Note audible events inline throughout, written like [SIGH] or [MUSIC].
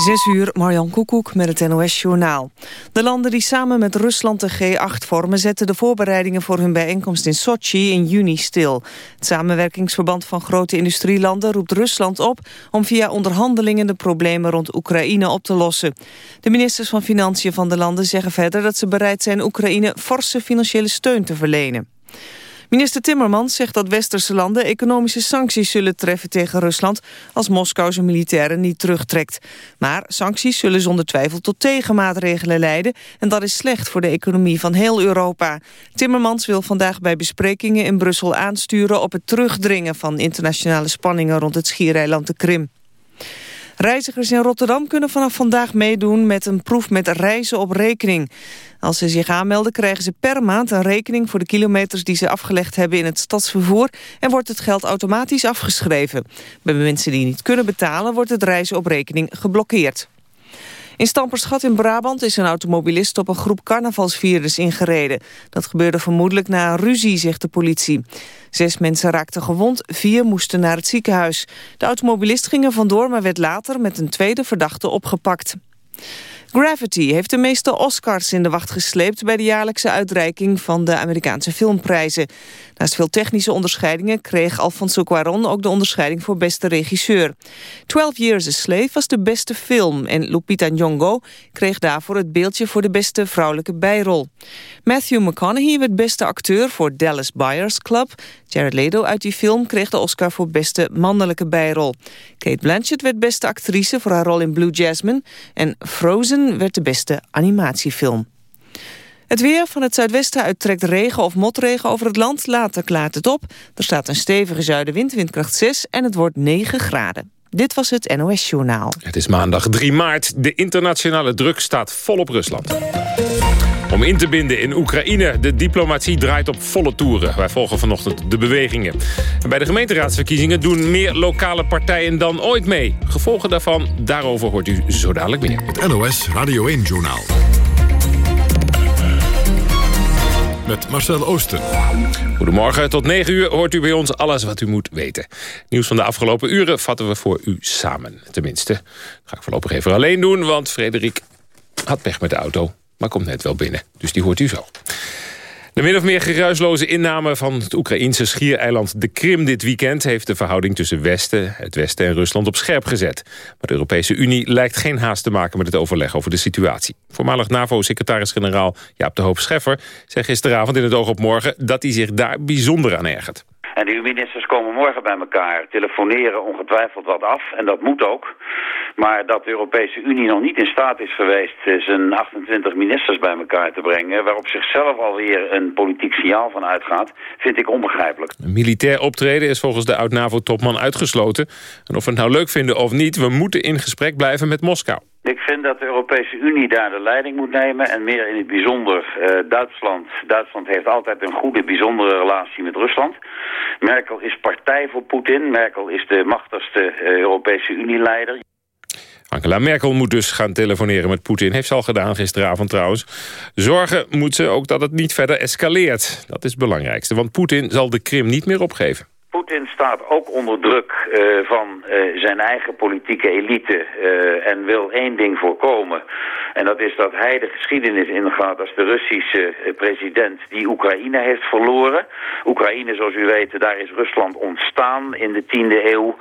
Zes uur, Marjan Koekoek met het NOS-journaal. De landen die samen met Rusland de G8 vormen... zetten de voorbereidingen voor hun bijeenkomst in Sochi in juni stil. Het samenwerkingsverband van grote industrielanden roept Rusland op... om via onderhandelingen de problemen rond Oekraïne op te lossen. De ministers van Financiën van de landen zeggen verder... dat ze bereid zijn Oekraïne forse financiële steun te verlenen. Minister Timmermans zegt dat westerse landen economische sancties zullen treffen tegen Rusland als Moskou zijn militairen niet terugtrekt. Maar sancties zullen zonder twijfel tot tegenmaatregelen leiden en dat is slecht voor de economie van heel Europa. Timmermans wil vandaag bij besprekingen in Brussel aansturen op het terugdringen van internationale spanningen rond het schiereiland de Krim. Reizigers in Rotterdam kunnen vanaf vandaag meedoen met een proef met reizen op rekening. Als ze zich aanmelden krijgen ze per maand een rekening voor de kilometers die ze afgelegd hebben in het stadsvervoer en wordt het geld automatisch afgeschreven. Bij mensen die niet kunnen betalen wordt het reizen op rekening geblokkeerd. In Stamperschat in Brabant is een automobilist op een groep carnavalsvierders ingereden. Dat gebeurde vermoedelijk na een ruzie, zegt de politie. Zes mensen raakten gewond, vier moesten naar het ziekenhuis. De automobilist ging er vandoor, maar werd later met een tweede verdachte opgepakt. Gravity heeft de meeste Oscars in de wacht gesleept... bij de jaarlijkse uitreiking van de Amerikaanse filmprijzen. Naast veel technische onderscheidingen kreeg Alfonso Cuarón... ook de onderscheiding voor beste regisseur. 12 Years a Slave was de beste film... en Lupita Nyong'o kreeg daarvoor het beeldje voor de beste vrouwelijke bijrol. Matthew McConaughey werd beste acteur voor Dallas Buyers Club. Jared Leto uit die film kreeg de Oscar voor beste mannelijke bijrol. Kate Blanchett werd beste actrice voor haar rol in Blue Jasmine... en Frozen werd de beste animatiefilm. Het weer van het zuidwesten uit trekt regen of motregen over het land. Later klaart het op. Er staat een stevige zuidenwind, windkracht 6 en het wordt 9 graden. Dit was het NOS Journaal. Het is maandag 3 maart. De internationale druk staat vol op Rusland. Om in te binden in Oekraïne. De diplomatie draait op volle toeren. Wij volgen vanochtend de bewegingen. bij de gemeenteraadsverkiezingen doen meer lokale partijen dan ooit mee. Gevolgen daarvan, daarover hoort u zo dadelijk meer. Het NOS Radio 1-journaal. Met Marcel Oosten. Goedemorgen, tot 9 uur hoort u bij ons alles wat u moet weten. Nieuws van de afgelopen uren vatten we voor u samen. Tenminste, ga ik voorlopig even alleen doen... want Frederik had pech met de auto maar komt net wel binnen. Dus die hoort u zo. De min of meer geruisloze inname van het Oekraïnse schiereiland de Krim dit weekend... heeft de verhouding tussen Westen, het Westen en Rusland op scherp gezet. Maar de Europese Unie lijkt geen haast te maken met het overleg over de situatie. Voormalig NAVO-secretaris-generaal Jaap de Hoop Scheffer zei gisteravond in het Oog op Morgen... dat hij zich daar bijzonder aan ergert. En de ministers komen morgen bij elkaar, telefoneren ongetwijfeld wat af. En dat moet ook. Maar dat de Europese Unie nog niet in staat is geweest eh, zijn 28 ministers bij elkaar te brengen... waarop zichzelf alweer een politiek signaal van uitgaat, vind ik onbegrijpelijk. Een militair optreden is volgens de oud-NAVO-topman uitgesloten. En of we het nou leuk vinden of niet, we moeten in gesprek blijven met Moskou. Ik vind dat de Europese Unie daar de leiding moet nemen en meer in het bijzonder uh, Duitsland. Duitsland heeft altijd een goede, bijzondere relatie met Rusland. Merkel is partij voor Poetin. Merkel is de machtigste uh, Europese Unie-leider. Angela Merkel moet dus gaan telefoneren met Poetin. Heeft ze al gedaan gisteravond trouwens. Zorgen moet ze ook dat het niet verder escaleert. Dat is het belangrijkste, want Poetin zal de Krim niet meer opgeven. Poetin staat ook onder druk uh, van uh, zijn eigen politieke elite uh, en wil één ding voorkomen. En dat is dat hij de geschiedenis ingaat als de Russische president die Oekraïne heeft verloren. Oekraïne, zoals u weet, daar is Rusland ontstaan in de tiende eeuw.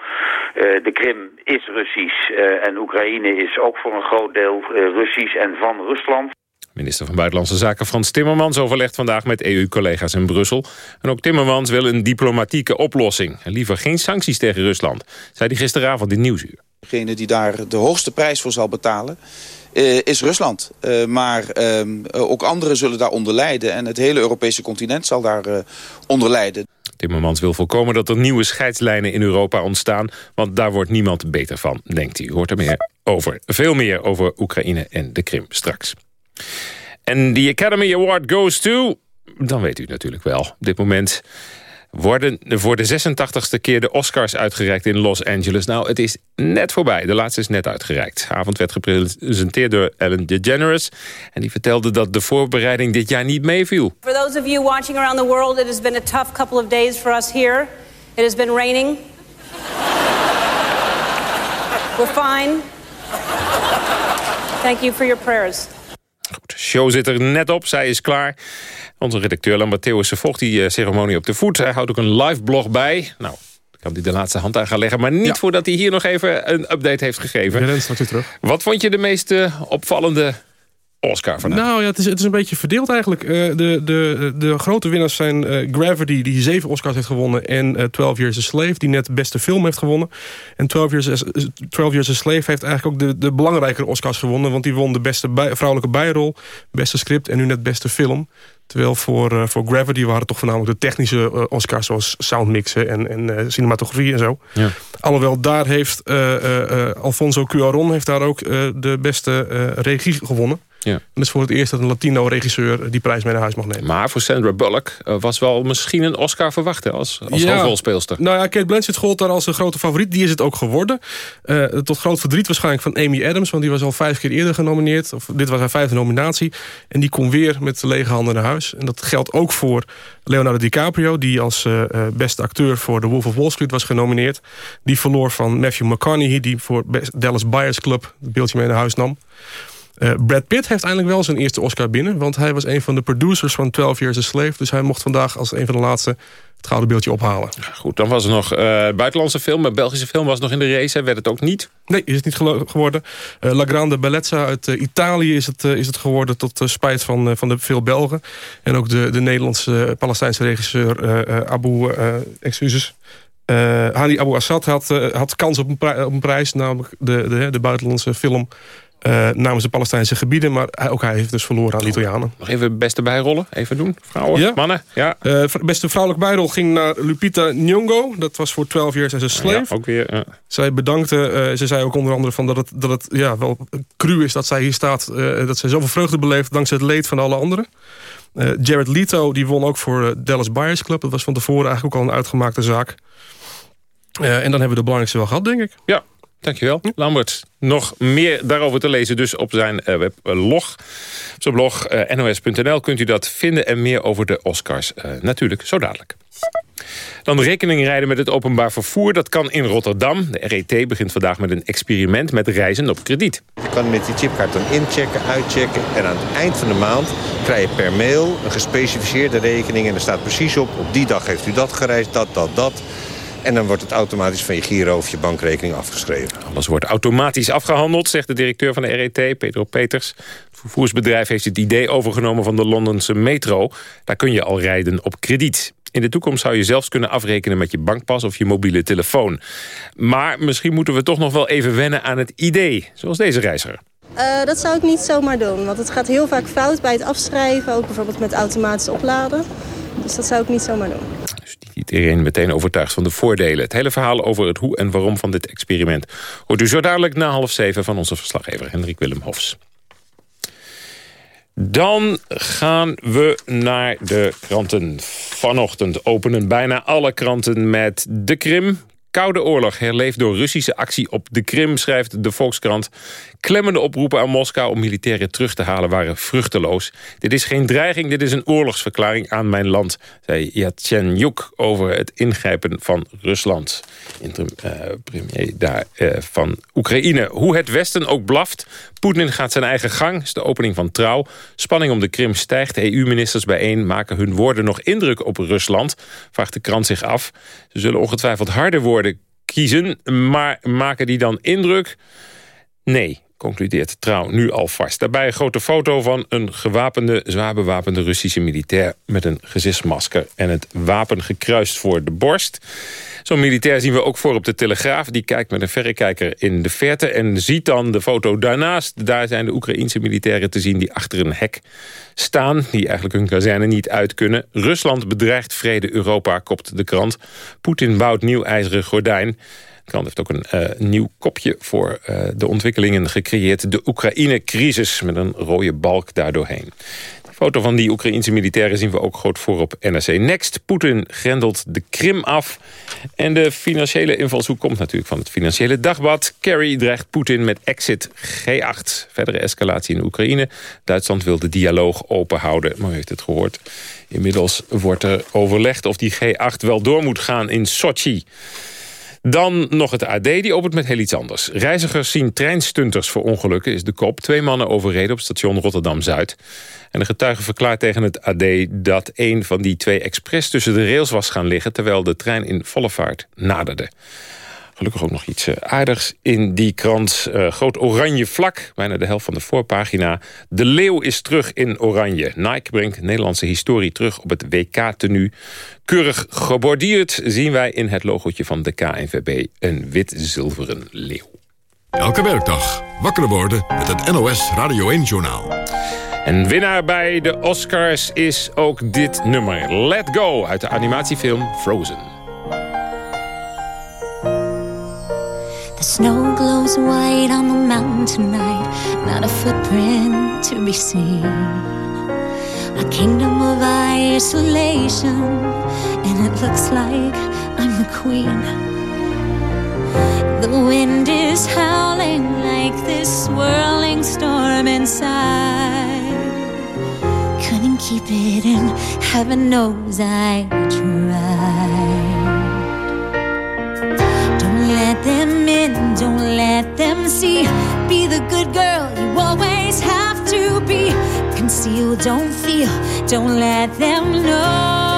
de Krim is Russisch en Oekraïne is ook voor een groot deel Russisch en van Rusland. Minister van Buitenlandse Zaken Frans Timmermans overlegt vandaag met EU-collega's in Brussel. En ook Timmermans wil een diplomatieke oplossing. En liever geen sancties tegen Rusland, zei hij gisteravond in Nieuwsuur. Degene die daar de hoogste prijs voor zal betalen uh, is Rusland. Uh, maar uh, ook anderen zullen daaronder lijden. En het hele Europese continent zal daaronder eh, onder lijden. Timmermans wil voorkomen dat er nieuwe scheidslijnen in Europa ontstaan. Want daar wordt niemand beter van, denkt hij. U hoort er meer over. Veel meer over Oekraïne en de Krim straks. En die Academy Award goes to... Dan weet u natuurlijk wel. Op dit moment worden voor de 86ste keer de Oscars uitgereikt in Los Angeles. Nou, het is net voorbij. De laatste is net uitgereikt. De avond werd gepresenteerd door Ellen DeGeneres. En die vertelde dat de voorbereiding dit jaar niet meeviel. For those of you watching around the world, it has been a tough couple of days for us here. It has been raining. We're fine. Thank you for your prayers. Goed, de show zit er net op, zij is klaar. Onze redacteur Lambert Theeuwissen volgt die uh, ceremonie op de voet. Hij houdt ook een live blog bij. Nou, kan hij de laatste hand aan gaan leggen. Maar niet voordat hij hier nog even een update heeft gegeven. Ja, weer terug. Wat vond je de meest uh, opvallende Oscar vandaag? Nou ja, het is, het is een beetje verdeeld eigenlijk. Uh, de, de, de grote winnaars zijn uh, Gravity, die zeven Oscars heeft gewonnen... en uh, 12 Years a Slave, die net beste film heeft gewonnen. En 12 Years a, 12 Years a Slave heeft eigenlijk ook de, de belangrijkere Oscars gewonnen... want die won de beste bij, vrouwelijke bijrol, beste script en nu net beste film. Terwijl voor, uh, voor Gravity waren het toch voornamelijk de technische uh, Oscars... zoals soundmixen en, en uh, cinematografie en zo. Ja. Alhoewel daar heeft Alfonso Cuarón heeft daar ook de beste regie gewonnen. Ja. En het is voor het eerst dat een Latino-regisseur die prijs mee naar huis mag nemen. Maar voor Sandra Bullock was wel misschien een Oscar verwacht hè, als, als ja. hoofdrolspeelster. Nou ja, Kate Blanchett gold daar als een grote favoriet. Die is het ook geworden. Uh, tot groot verdriet waarschijnlijk van Amy Adams. Want die was al vijf keer eerder genomineerd. Of dit was haar vijfde nominatie. En die kon weer met lege handen naar huis. En dat geldt ook voor Leonardo DiCaprio. Die als uh, beste acteur voor The Wolf of Wall Street was genomineerd. Die verloor van Matthew McConaughey. Die voor Dallas Buyers Club het beeldje mee naar huis nam. Uh, Brad Pitt heeft eindelijk wel zijn eerste Oscar binnen. Want hij was een van de producers van 12 Years a Slave. Dus hij mocht vandaag als een van de laatste het gouden beeldje ophalen. Goed, dan was er nog uh, buitenlandse film. Een Belgische film was nog in de race. Werd het ook niet? Nee, is het niet geworden. Uh, La Grande Bellezza uit uh, Italië is het, is het geworden... tot spijt van, van de veel Belgen. En ook de, de Nederlandse Palestijnse regisseur Abu... excuses. Hani Abu Assad had, had kans op een, op een prijs. Namelijk de, de, de buitenlandse film... Uh, namens de Palestijnse gebieden. Maar hij, ook hij heeft dus verloren aan de Italianen. Nog even beste bijrollen. Even doen. Vrouwen, ja. mannen. Ja. Uh, beste vrouwelijke bijrol ging naar Lupita Nyong'o. Dat was voor 12 Years as a Slave. Ja, ook weer, ja. Zij bedankte. Uh, ze zei ook onder andere van dat het, dat het ja, wel cru is dat zij hier staat. dat zij zoveel vreugde beleeft dankzij het leed van alle anderen. Jared Leto die won ook voor Dallas Buyers Club. Dat was van tevoren eigenlijk ook al een uitgemaakte zaak. en dan hebben we de belangrijkste wel gehad, denk ik. Ja, Dankjewel, Lambert. Nog meer daarover te lezen dus op zijn uh, weblog. Op zijn blog uh, nos.nl kunt u dat vinden en meer over de Oscars. Natuurlijk, zo dadelijk. Dan rekening rijden met het openbaar vervoer. Dat kan in Rotterdam. De RET begint vandaag met een experiment met reizen op krediet. Je kan met die chipkaart dan inchecken, uitchecken. En aan het eind van de maand krijg je per mail een gespecificeerde rekening. En er staat precies op, op die dag heeft u dat gereisd, dat, dat, dat. En dan wordt het automatisch van je giro of je bankrekening afgeschreven. Alles wordt automatisch afgehandeld, zegt de directeur van de RET, Pedro Peters. Het vervoersbedrijf heeft het idee overgenomen van de Londense metro. Daar kun je al rijden op krediet. In de toekomst zou je zelfs kunnen afrekenen met je bankpas of je mobiele telefoon. Maar misschien moeten we toch nog wel even wennen aan het idee, zoals deze reiziger. Uh, dat zou ik niet zomaar doen, want het gaat heel vaak fout bij het afschrijven. Ook bijvoorbeeld met automatisch opladen. Dus dat zou ik niet zomaar doen. Dus niet iedereen meteen overtuigd van de voordelen. Het hele verhaal over het hoe en waarom van dit experiment... hoort u zo dadelijk na half zeven van onze verslaggever Hendrik Willem Hofs. Dan gaan we naar de kranten. Vanochtend openen bijna alle kranten met de Krim. Koude oorlog herleefd door Russische actie op de Krim, schrijft de Volkskrant. Klemmende oproepen aan Moskou om militairen terug te halen waren vruchteloos. Dit is geen dreiging, dit is een oorlogsverklaring aan mijn land, zei Yatsenyuk over het ingrijpen van Rusland. Interim uh, premier daar, uh, van Oekraïne. Hoe het Westen ook blaft, Poetin gaat zijn eigen gang, is de opening van Trouw. Spanning om de Krim stijgt, EU-ministers bijeen maken hun woorden nog indruk op Rusland, vraagt de krant zich af. Ze zullen ongetwijfeld harde woorden kiezen, maar maken die dan indruk? Nee, concludeert Trouw nu alvast. Daarbij een grote foto van een gewapende, zwaar bewapende Russische militair... met een gezichtsmasker en het wapen gekruist voor de borst. Zo'n militair zien we ook voor op de Telegraaf. Die kijkt met een verrekijker in de verte en ziet dan de foto daarnaast. Daar zijn de Oekraïense militairen te zien die achter een hek staan... die eigenlijk hun kazerne niet uit kunnen. Rusland bedreigt vrede Europa, kopt de krant. Poetin bouwt nieuw ijzeren gordijn. Krant heeft ook een uh, nieuw kopje voor uh, de ontwikkelingen gecreëerd. De Oekraïne-crisis met een rode balk daardoorheen. De foto van die Oekraïense militairen zien we ook groot voor op NRC Next. Poetin grendelt de Krim af. En de financiële invalshoek komt natuurlijk van het Financiële Dagblad. Kerry dreigt Poetin met exit G8. Verdere escalatie in Oekraïne. Duitsland wil de dialoog open houden. Maar u heeft het gehoord. Inmiddels wordt er overlegd of die G8 wel door moet gaan in Sochi. Dan nog het AD, die opent met heel iets anders. Reizigers zien treinstunters voor ongelukken, is de kop. Twee mannen overreden op station Rotterdam-Zuid. En de getuige verklaart tegen het AD dat een van die twee expres tussen de rails was gaan liggen... terwijl de trein in volle vaart naderde. Gelukkig ook nog iets eh, aardigs in die krant. Uh, groot oranje vlak, bijna de helft van de voorpagina. De leeuw is terug in oranje. Nike brengt Nederlandse historie terug op het WK-tenue. Keurig geborduurd zien wij in het logootje van de KNVB... een wit-zilveren leeuw. Elke werkdag wakker worden met het NOS Radio 1-journaal. En winnaar bij de Oscars is ook dit nummer. Let Go uit de animatiefilm Frozen. The snow glows white on the mountain tonight, not a footprint to be seen. A kingdom of isolation, and it looks like I'm the queen. The wind is howling like this swirling storm inside. Couldn't keep it in, heaven knows I tried let them in, don't let them see. Be the good girl you always have to be. Conceal, don't feel, don't let them know.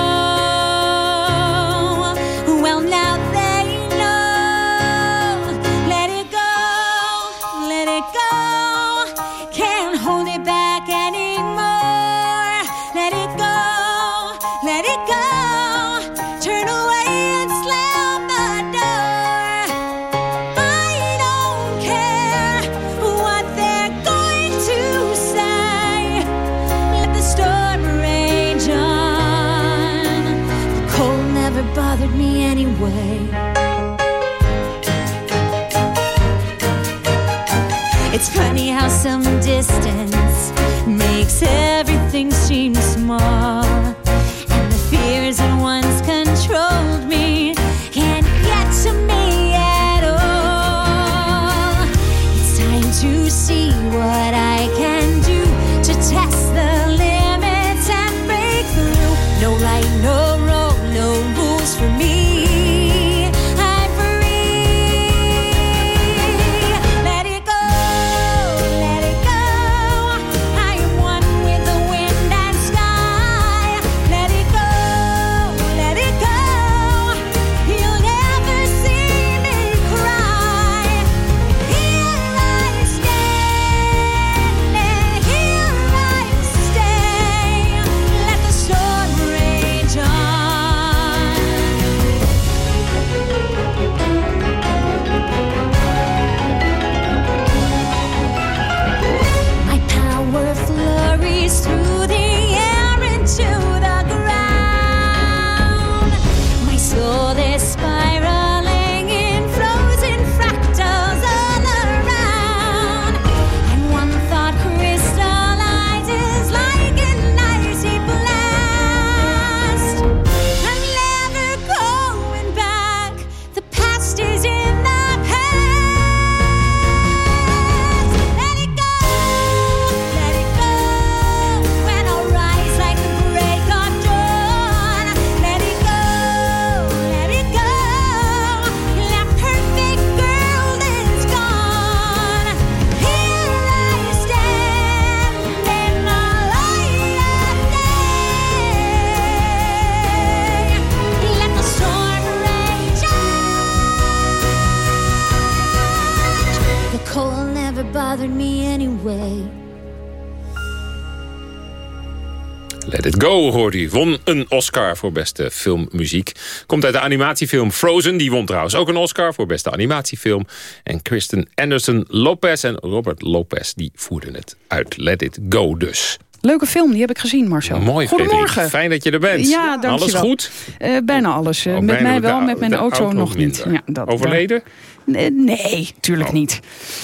Hoort u. Won een Oscar voor beste filmmuziek. Komt uit de animatiefilm Frozen. Die won trouwens ook een Oscar voor beste animatiefilm. En Kristen Anderson Lopez en Robert Lopez die voerden het uit. Let It Go dus. Leuke film, die heb ik gezien, Marcel. Mooi, Goedemorgen. Frederik. Fijn dat je er bent. Ja, dank Alles je wel. goed? Eh, bijna alles. Eh, Oh, met bijna. mij wel, De- met mijn auto, nog niet. Ja, dat, Overleden? Nee, nee, tuurlijk niet.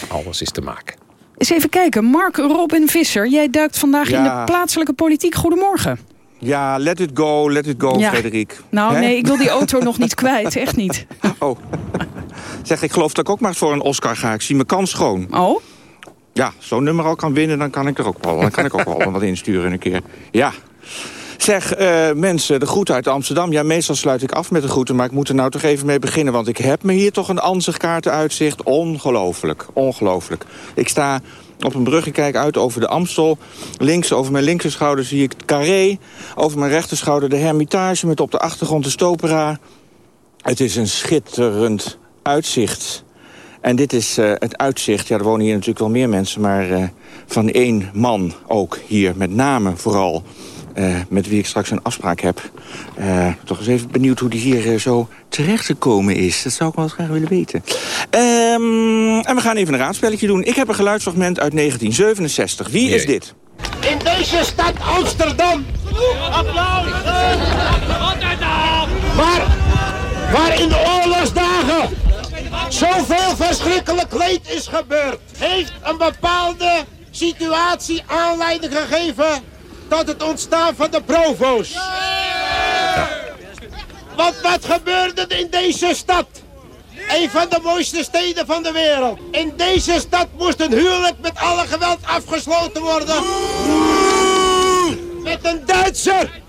Alles is te maken. Eens even kijken. Mark Robin Visser, jij duikt vandaag in de plaatselijke politiek. Goedemorgen. Ja, let it go, let it go, Ja. Frederik. Nou, nee, ik wil die auto nog niet [LAUGHS] kwijt. Echt niet. Oh. Zeg, ik geloof dat ik ook maar voor een Oscar ga. Ik zie mijn kans schoon. Oh? Ja, zo'n nummer al kan winnen, dan kan ik er ook wel. Dan kan ik ook wel wat insturen een keer. Ja. Zeg, eh, mensen, de groeten uit Amsterdam. Ja, meestal sluit ik af met de groeten, maar ik moet er nou toch even mee beginnen... want ik heb me hier toch een ansichtkaartenuitzicht. Ongelooflijk, ongelooflijk. Ik sta op een brug, ik kijk uit over de Amstel. Links, over mijn linkerschouder zie ik het Carré. Over mijn rechterschouder de Hermitage met op de achtergrond de Stopera. Het is een schitterend uitzicht. En dit is uh, het uitzicht. Ja, er wonen hier natuurlijk wel meer mensen, maar uh, van één man ook hier. Met name vooral. Uh, met wie ik straks een afspraak heb. toch eens even benieuwd hoe die hier zo terecht gekomen is. Dat zou ik wel eens graag willen weten. Um, en we gaan even een raadspelletje doen. Ik heb een geluidsfragment uit 1967. Wie is dit? In deze stad Amsterdam. Applaus! Waar, waar in de oorlogsdagen zoveel verschrikkelijk leed is gebeurd, heeft een bepaalde situatie aanleiding gegeven tot het ontstaan van de provo's. Ja. Want wat gebeurde er in deze stad? Een van de mooiste steden van de wereld. In deze stad moest een huwelijk met alle geweld afgesloten worden. Met een Duitser.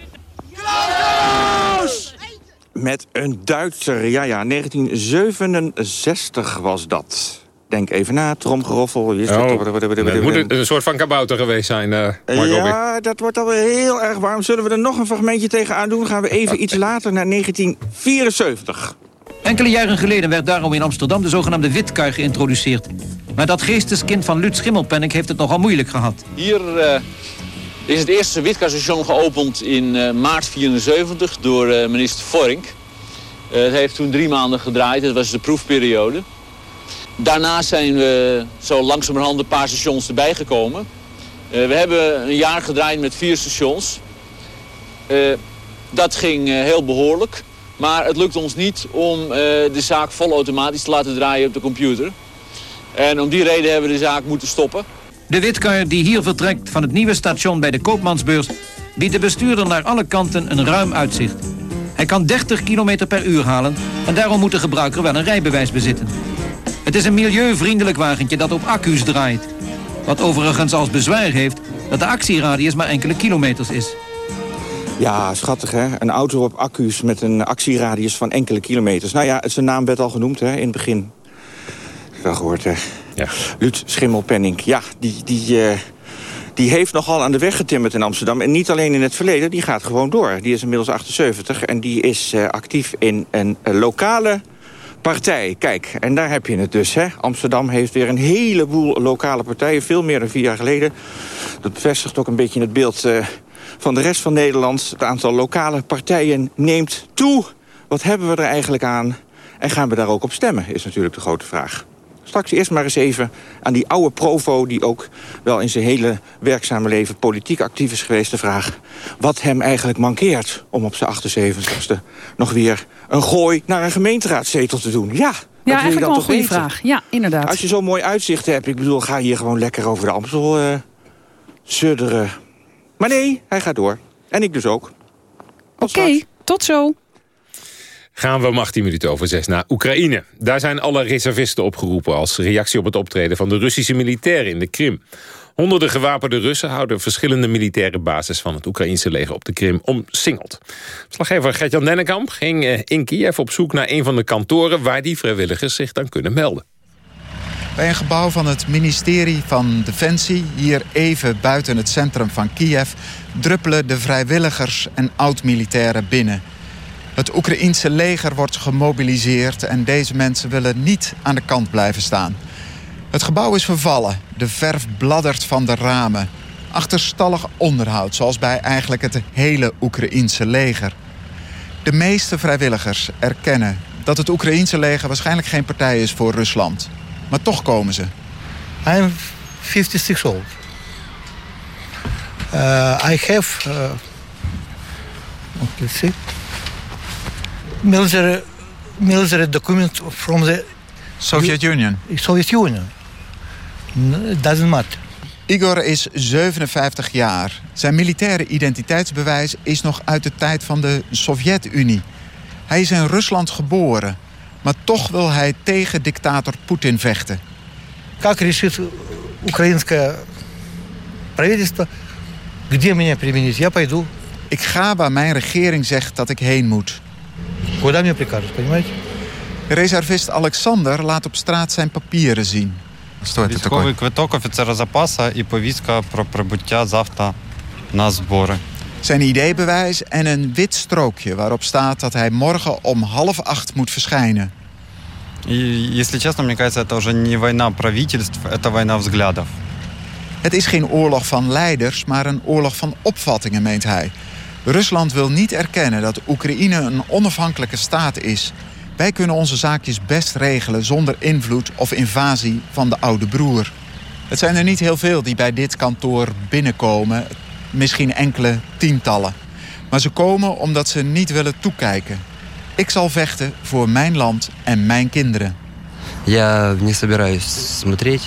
Klaus! Met een Duitser, ja ja, 1967 was dat. Denk even na, tromgeroffel. Oh, het moet een, soort van kabouter geweest zijn, uh, Ja, dat wordt alweer heel erg warm. Zullen we er nog een fragmentje tegenaan doen? Gaan we even iets later naar 1974. Enkele jaren geleden werd daarom in Amsterdam de zogenaamde witkui geïntroduceerd. Maar dat geesteskind van Lut Schimmelpenninck heeft het nogal moeilijk gehad. Hier uh, is het eerste witkuistation geopend in uh, maart 74 door uh, minister Vorink. het heeft toen drie maanden gedraaid, dat was de proefperiode. Daarna zijn we zo langzamerhand een paar stations erbij gekomen. we hebben een jaar gedraaid met vier stations. dat ging heel behoorlijk. Maar het lukt ons niet om de zaak volautomatisch te laten draaien op de computer. En om die reden hebben we de zaak moeten stoppen. De witkuier die hier vertrekt van het nieuwe station bij de Koopmansbeurs... biedt de bestuurder naar alle kanten een ruim uitzicht. Hij kan 30 km per uur halen en daarom moet de gebruiker wel een rijbewijs bezitten. Het is een milieuvriendelijk wagentje dat op accu's draait. Wat overigens als bezwaar heeft dat de actieradius maar enkele kilometers is. Ja, schattig hè. Een auto op accu's met een actieradius van enkele kilometers. Nou ja, zijn naam werd al genoemd hè, in het begin. Wel gehoord hè. Ja. Lut Schimmelpenning. Ja, die, die, uh, die heeft nogal aan de weg getimmerd in Amsterdam. En niet alleen in het verleden, die gaat gewoon door. Die is inmiddels 78 en die is uh, actief in een uh, lokale partij. Kijk, en daar heb je het dus. Hè. Amsterdam heeft weer een heleboel lokale partijen. Veel meer dan vier jaar geleden. Dat bevestigt ook een beetje het beeld van de rest van Nederland. Het aantal lokale partijen neemt toe. Wat hebben we er eigenlijk aan? En gaan we daar ook op stemmen, is natuurlijk de grote vraag. Straks eerst maar eens even aan die oude provo... die ook wel in zijn hele werkzame leven politiek actief is geweest... de vraag wat hem eigenlijk mankeert om op zijn 78ste... nog weer een gooi naar een gemeenteraadzetel te doen. Ja, ja, eigenlijk wel een goede vraag. Ja, inderdaad. Als je zo'n mooi uitzicht hebt, ik bedoel, ga hier gewoon lekker over de Amstel uh, sudderen. Maar nee, hij gaat door. En ik dus ook. Oké, tot zo. Gaan we om 18 minuten over zes naar Oekraïne. Daar zijn alle reservisten opgeroepen als reactie op het optreden van de Russische militairen in de Krim. Honderden gewapende Russen houden verschillende militaire bases van het Oekraïnse leger op de Krim omsingeld. Slaggever Gertjan Dennekamp ging eh, in Kiev op zoek naar een van de kantoren waar die vrijwilligers zich dan kunnen melden. Bij een gebouw van het ministerie van Defensie, hier even buiten het centrum van Kiev, druppelen de vrijwilligers en oud-militairen binnen. Het Oekraïense leger wordt gemobiliseerd en deze mensen willen niet aan de kant blijven staan. Het gebouw is vervallen, de verf bladdert van de ramen. Achterstallig onderhoud, zoals bij eigenlijk het hele Oekraïense leger. De meeste vrijwilligers erkennen dat het Oekraïense leger waarschijnlijk geen partij is voor Rusland. Maar toch komen ze. I'm 56 old. Uh, I have, uh, let's see, military, military document from the Soviet Union. Soviet Union. It doesn't matter. Igor is 57 jaar. Zijn militaire identiteitsbewijs is nog uit de tijd van de Sovjet-Unie. Hij is in Rusland geboren. Maar toch wil hij tegen dictator Poetin vechten. Как решит украинское правительство, где меня применить, я пойду Ik ga waar mijn regering zegt dat ik heen moet. Куда мне прикажешь, понимаете? Reservist Alexander laat op straat zijn papieren zien. Что это Військовий квиток офіцера запаса і повістка про прибуття завтра на збори. Zijn ID-bewijs en een wit strookje waarop staat dat hij morgen om half acht moet verschijnen. И, если честно, мне кажется, это уже не война правительств, это война взглядов. Het is geen oorlog van leiders, maar een oorlog van opvattingen, meent hij. Rusland wil niet erkennen dat Oekraïne een onafhankelijke staat is. Wij kunnen onze zaakjes best regelen zonder invloed of invasie van de oude broer. Het zijn er niet heel veel die bij dit kantoor binnenkomen. Misschien enkele tientallen. Maar ze komen omdat ze niet willen toekijken. Ik zal vechten voor mijn land en mijn kinderen. Я не собираюсь смотреть.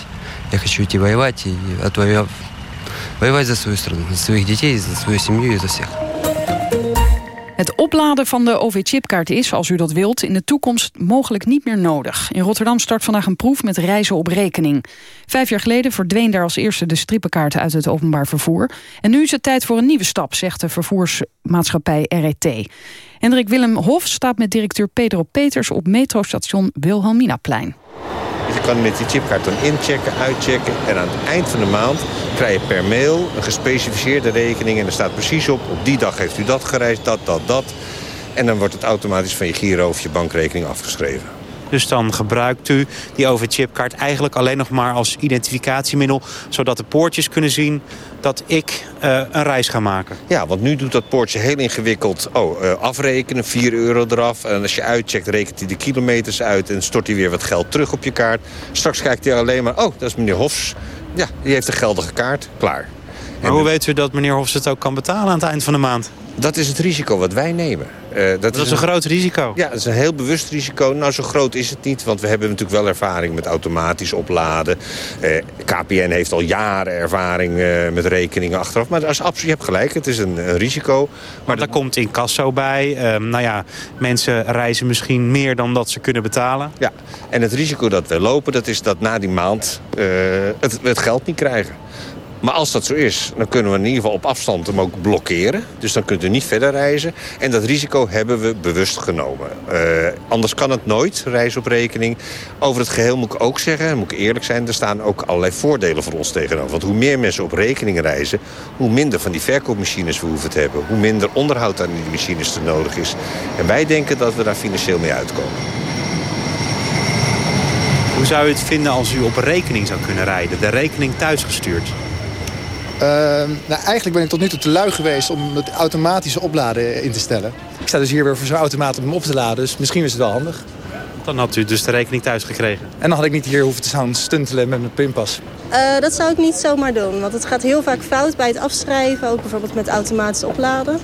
Я хочу идти воевать и отвоевать, воевать за свою страну, за своих детей, за свою семью и за всех. Het opladen van de OV-chipkaart is, als u dat wilt, in de toekomst mogelijk niet meer nodig. In Rotterdam start vandaag een proef met reizen op rekening. Vijf jaar geleden verdween daar als eerste de strippenkaart uit het openbaar vervoer. En nu is het tijd voor een nieuwe stap, zegt de vervoersmaatschappij RET. Hendrik Willem Hof staat met directeur Pedro Peters op metrostation Wilhelminaplein. Je kan met die chipkaart dan inchecken, uitchecken. En aan het eind van de maand krijg je per mail een gespecificeerde rekening. En er staat precies op, op die dag heeft u dat gereisd, dat, dat, dat. En dan wordt het automatisch van je giro of je bankrekening afgeschreven. Dus dan gebruikt u die OV-chipkaart eigenlijk alleen nog maar als identificatiemiddel... zodat de poortjes kunnen zien dat ik eh, een reis ga maken. Ja, want nu doet dat poortje heel ingewikkeld. Oh, eh, afrekenen, 4 euro eraf. En als je uitcheckt, rekent hij de kilometers uit... en stort hij weer wat geld terug op je kaart. Straks kijkt hij alleen maar, oh, dat is meneer Hofs. Ja, die heeft een geldige kaart. Klaar. Maar hoe weet u dat meneer Hofs het ook kan betalen aan het eind van de maand? Dat is het risico wat wij nemen. Eh, Dat is een groot risico. Ja, dat is een heel bewust risico. Nou, zo groot is het niet, want we hebben natuurlijk wel ervaring met automatisch opladen. Eh, KPN heeft al jaren ervaring eh, met rekeningen achteraf. Maar dat is absoluut, je hebt gelijk, het is een, een risico. Maar daar komt incasso bij. Ehm, nou ja, mensen reizen misschien meer dan dat ze kunnen betalen. Ja, en het risico dat we lopen, dat is dat na die maand het, we het geld niet krijgen. Maar als dat zo is, dan kunnen we in ieder geval op afstand hem ook blokkeren. Dus dan kunt u niet verder reizen. En dat risico hebben we bewust genomen. Eh, anders kan het nooit, reis op rekening. Over het geheel moet ik ook zeggen, moet ik eerlijk zijn... er staan ook allerlei voordelen voor ons tegenover. Want hoe meer mensen op rekening reizen... hoe minder van die verkoopmachines we hoeven te hebben. Hoe minder onderhoud aan die machines er nodig is. En wij denken dat we daar financieel mee uitkomen. Hoe zou u het vinden als u op rekening zou kunnen rijden? De rekening thuisgestuurd? Uh, nou, eigenlijk ben ik tot nu toe te lui geweest om het automatische opladen in te stellen. Ik sta dus hier weer voor zo'n automaat om hem op te laden, dus misschien is het wel handig. Dan had u dus de rekening thuis gekregen. En dan had ik niet hier hoeven te staan stuntelen met mijn pinpas. Uh, dat zou ik niet zomaar doen, want het gaat heel vaak fout bij het afschrijven. Ook bijvoorbeeld met automatisch opladen.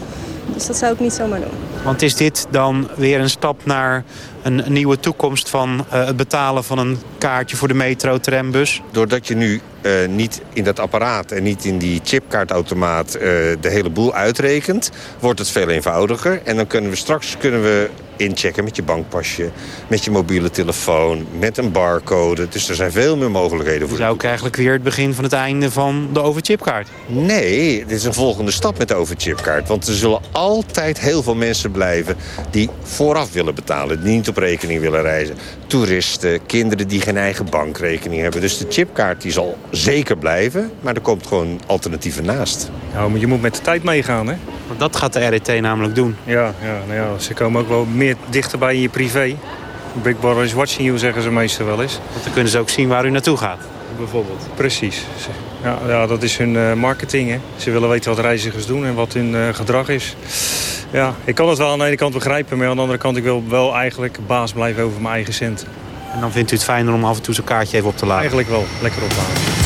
Dus dat zou ik niet zomaar doen. Want is dit dan weer een stap naar een nieuwe toekomst van uh, het betalen van een kaartje voor de metro, trambus? Doordat je nu uh, niet in dat apparaat en niet in die chipkaartautomaat uh, de hele boel uitrekent, wordt het veel eenvoudiger. En dan kunnen we straks kunnen we inchecken met je bankpasje, met je mobiele telefoon, met een barcode. Dus er zijn veel meer mogelijkheden voor. Zou ik eigenlijk weer het begin van het einde van de overchipkaart? Nee, dit is een volgende stap met de overchipkaart. Want er zullen altijd heel veel mensen blijven die vooraf willen betalen, die niet op rekening willen reizen. Toeristen, kinderen die geen eigen bankrekening hebben. Dus de chipkaart die zal zeker blijven, maar er komt gewoon alternatieven naast. Ja, maar je moet met de tijd meegaan, hè? Want dat gaat de RET namelijk doen. Ja, ja, nou ja, ze komen ook wel meer dichterbij in je privé. Big Brother is watching you, zeggen ze meestal wel eens. Want dan kunnen ze ook zien waar u naartoe gaat. Bijvoorbeeld. Precies. Ja, ja dat is hun uh, marketing. Hè. Ze willen weten wat reizigers doen en wat hun uh, gedrag is. Ja, ik kan het wel aan de ene kant begrijpen, maar aan de andere kant ik wil wel eigenlijk baas blijven over mijn eigen centen. En dan vindt u het fijner om af en toe zo'n kaartje even op te laden? Eigenlijk wel, lekker opladen.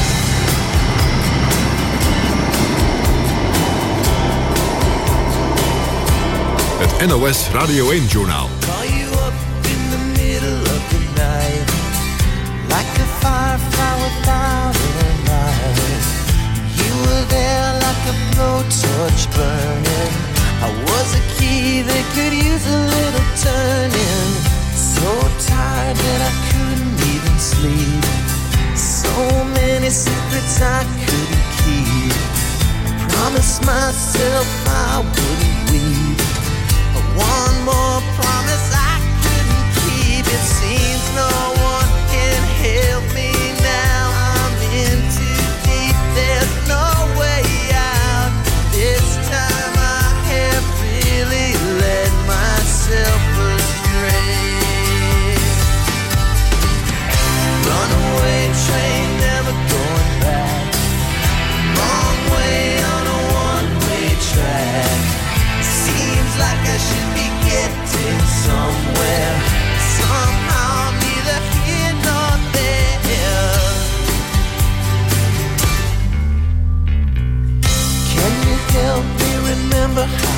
NOS Radio 1 Journaal. In burning. I was a key that could use a little turning. So tired that I couldn't even sleep. So many secrets I couldn't keep. I promised myself I wouldn't leave no one can help me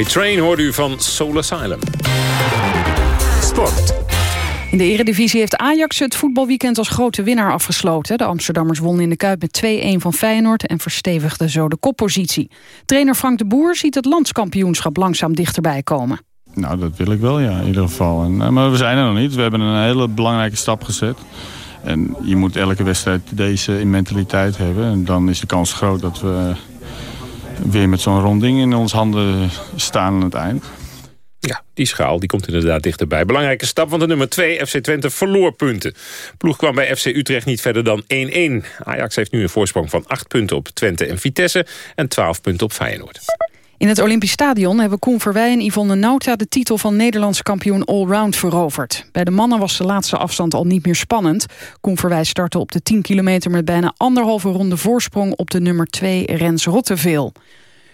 Runaway Train hoorde u van Soul Asylum. Sport. In de eredivisie heeft Ajax het voetbalweekend als grote winnaar afgesloten. De Amsterdammers wonnen in de Kuip met 2-1 van Feyenoord... en verstevigden zo de koppositie. Trainer Frank de Boer ziet het landskampioenschap langzaam dichterbij komen. Nou, dat wil ik wel, ja, in ieder geval. En, eh, maar we zijn er nog niet. We hebben een hele belangrijke stap gezet. En je moet elke wedstrijd deze in mentaliteit hebben. En dan is de kans groot dat we weer met zo'n ronding in onze handen staan aan het eind. Ja, die schaal die komt inderdaad dichterbij. Belangrijke stap, want de nummer 2, FC Twente, verloor punten. Ploeg kwam bij FC Utrecht niet verder dan 1-1. Ajax heeft nu een voorsprong van 8 punten op Twente en Vitesse... en 12 punten op Feyenoord. In het Olympisch Stadion hebben Koen Verwij en Yvonne Nauta... de titel van Nederlands kampioen allround veroverd. Bij de mannen was de laatste afstand al niet meer spannend. Koen Verwij startte op de 10 kilometer... met bijna anderhalve ronde voorsprong op de nummer 2 Rens Rotteveel.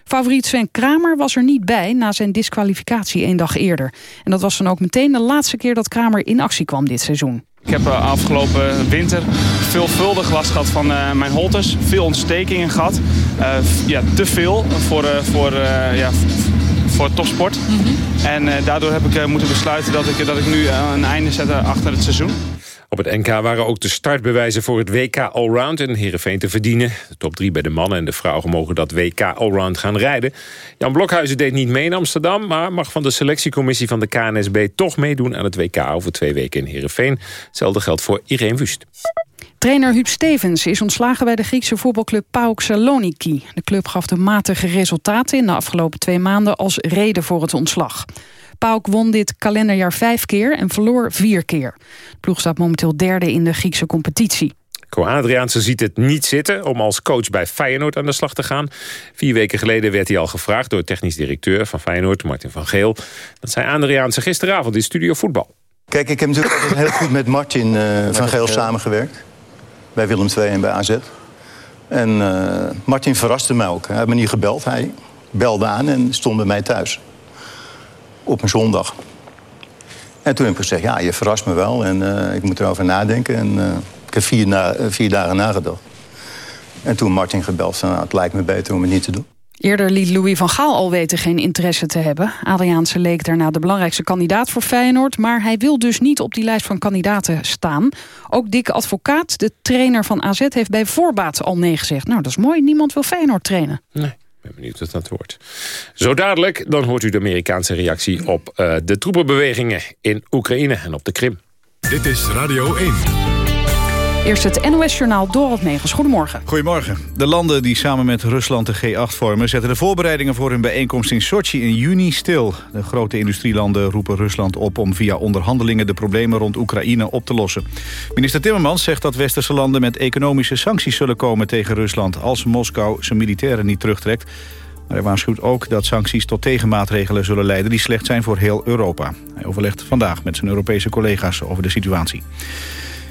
Favoriet Sven Kramer was er niet bij na zijn disqualificatie één dag eerder. En dat was dan ook meteen de laatste keer dat Kramer in actie kwam dit seizoen. Ik heb eh, afgelopen winter veelvuldig last gehad van eh, mijn holtes. Veel ontstekingen gehad. Eh, ja, te veel voor, voor, ja, voor topsport. En eh, daardoor heb ik moeten besluiten dat ik, dat ik nu een einde zet achter het seizoen. Op het NK waren ook de startbewijzen voor het WK Allround in Heerenveen te verdienen. De top 3 bij de mannen en de vrouwen mogen dat WK Allround gaan rijden. Jan Blokhuizen deed niet mee in Amsterdam... maar mag van de selectiecommissie van de KNSB toch meedoen aan het WK over twee weken in Heerenveen. Hetzelfde geldt voor Irene Wust. Trainer Huub Stevens is ontslagen bij de Griekse voetbalclub PAOK Saloniki. De club gaf de matige resultaten in de afgelopen twee maanden als reden voor het ontslag. PAOK won dit kalenderjaar vijf keer en verloor vier keer. De ploeg staat momenteel derde in de Griekse competitie. Co Adriaanse ziet het niet zitten om als coach bij Feyenoord aan de slag te gaan. Vier weken geleden werd hij al gevraagd door technisch directeur van Feyenoord, Martin van Geel. Dat zei Adriaanse gisteravond in Studio Voetbal. Kijk, ik heb natuurlijk altijd heel goed met Martin eh, van Geel samengewerkt. Bij Willem II en bij AZ. En eh, Martin verraste mij ook. Hij had me niet gebeld. Hij belde aan en stond bij mij thuis. Op een zondag. En toen heb ik gezegd, ja, je verrast me wel. En eh, ik moet erover nadenken. En eh, ik heb vier, na- eh, vier dagen nagedacht. En toen Martin gebeld, van, nou, het lijkt me beter om het niet te doen. Eerder liet Louis van Gaal al weten geen interesse te hebben. Adriaanse leek daarna de belangrijkste kandidaat voor Feyenoord... maar hij wil dus niet op die lijst van kandidaten staan. Ook Dick Advocaat, de trainer van AZ, heeft bij voorbaat al nee gezegd. Nou, dat is mooi, niemand wil Feyenoord trainen. Nee. Ben benieuwd wat dat wordt. Zo dadelijk, dan hoort u de Amerikaanse reactie op uh, de troepenbewegingen in Oekraïne en op de Krim. Dit is Radio 1. Eerst het NOS-journaal Dorot Megens. Goedemorgen. Goedemorgen. De landen die samen met Rusland de G8 vormen... zetten de voorbereidingen voor hun bijeenkomst in Sochi in juni stil. De grote industrielanden roepen Rusland op om via onderhandelingen... de problemen rond Oekraïne op te lossen. Minister Timmermans zegt dat westerse landen met economische sancties zullen komen tegen Rusland... als Moskou zijn militairen niet terugtrekt. Maar hij waarschuwt ook dat sancties tot tegenmaatregelen zullen leiden... die slecht zijn voor heel Europa. Hij overlegt vandaag met zijn Europese collega's over de situatie.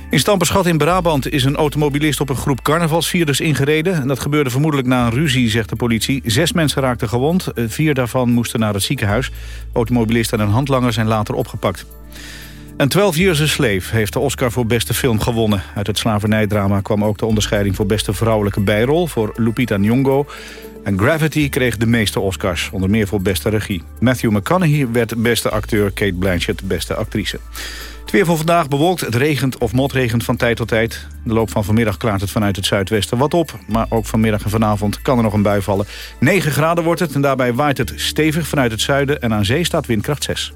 In Stamperschat in Brabant is een automobilist op een groep carnavalsvierders ingereden. En dat gebeurde vermoedelijk na een ruzie, zegt de politie. Zes mensen raakten gewond, vier daarvan moesten naar het ziekenhuis. Automobilist en een handlanger zijn later opgepakt. Een 12 Years a Slave heeft de Oscar voor beste film gewonnen. Uit het slavernijdrama kwam ook de onderscheiding voor beste vrouwelijke bijrol... voor Lupita Nyong'o. En Gravity kreeg de meeste Oscars, onder meer voor beste regie. Matthew McConaughey werd beste acteur, Kate Blanchett beste actrice. Het weer voor vandaag bewolkt, het regent of motregent van tijd tot tijd. De loop van vanmiddag klaart het vanuit het zuidwesten wat op. Maar ook vanmiddag en vanavond kan er nog een bui vallen. 9 graden wordt het en daarbij waait het stevig vanuit het zuiden... en aan zee staat windkracht 6.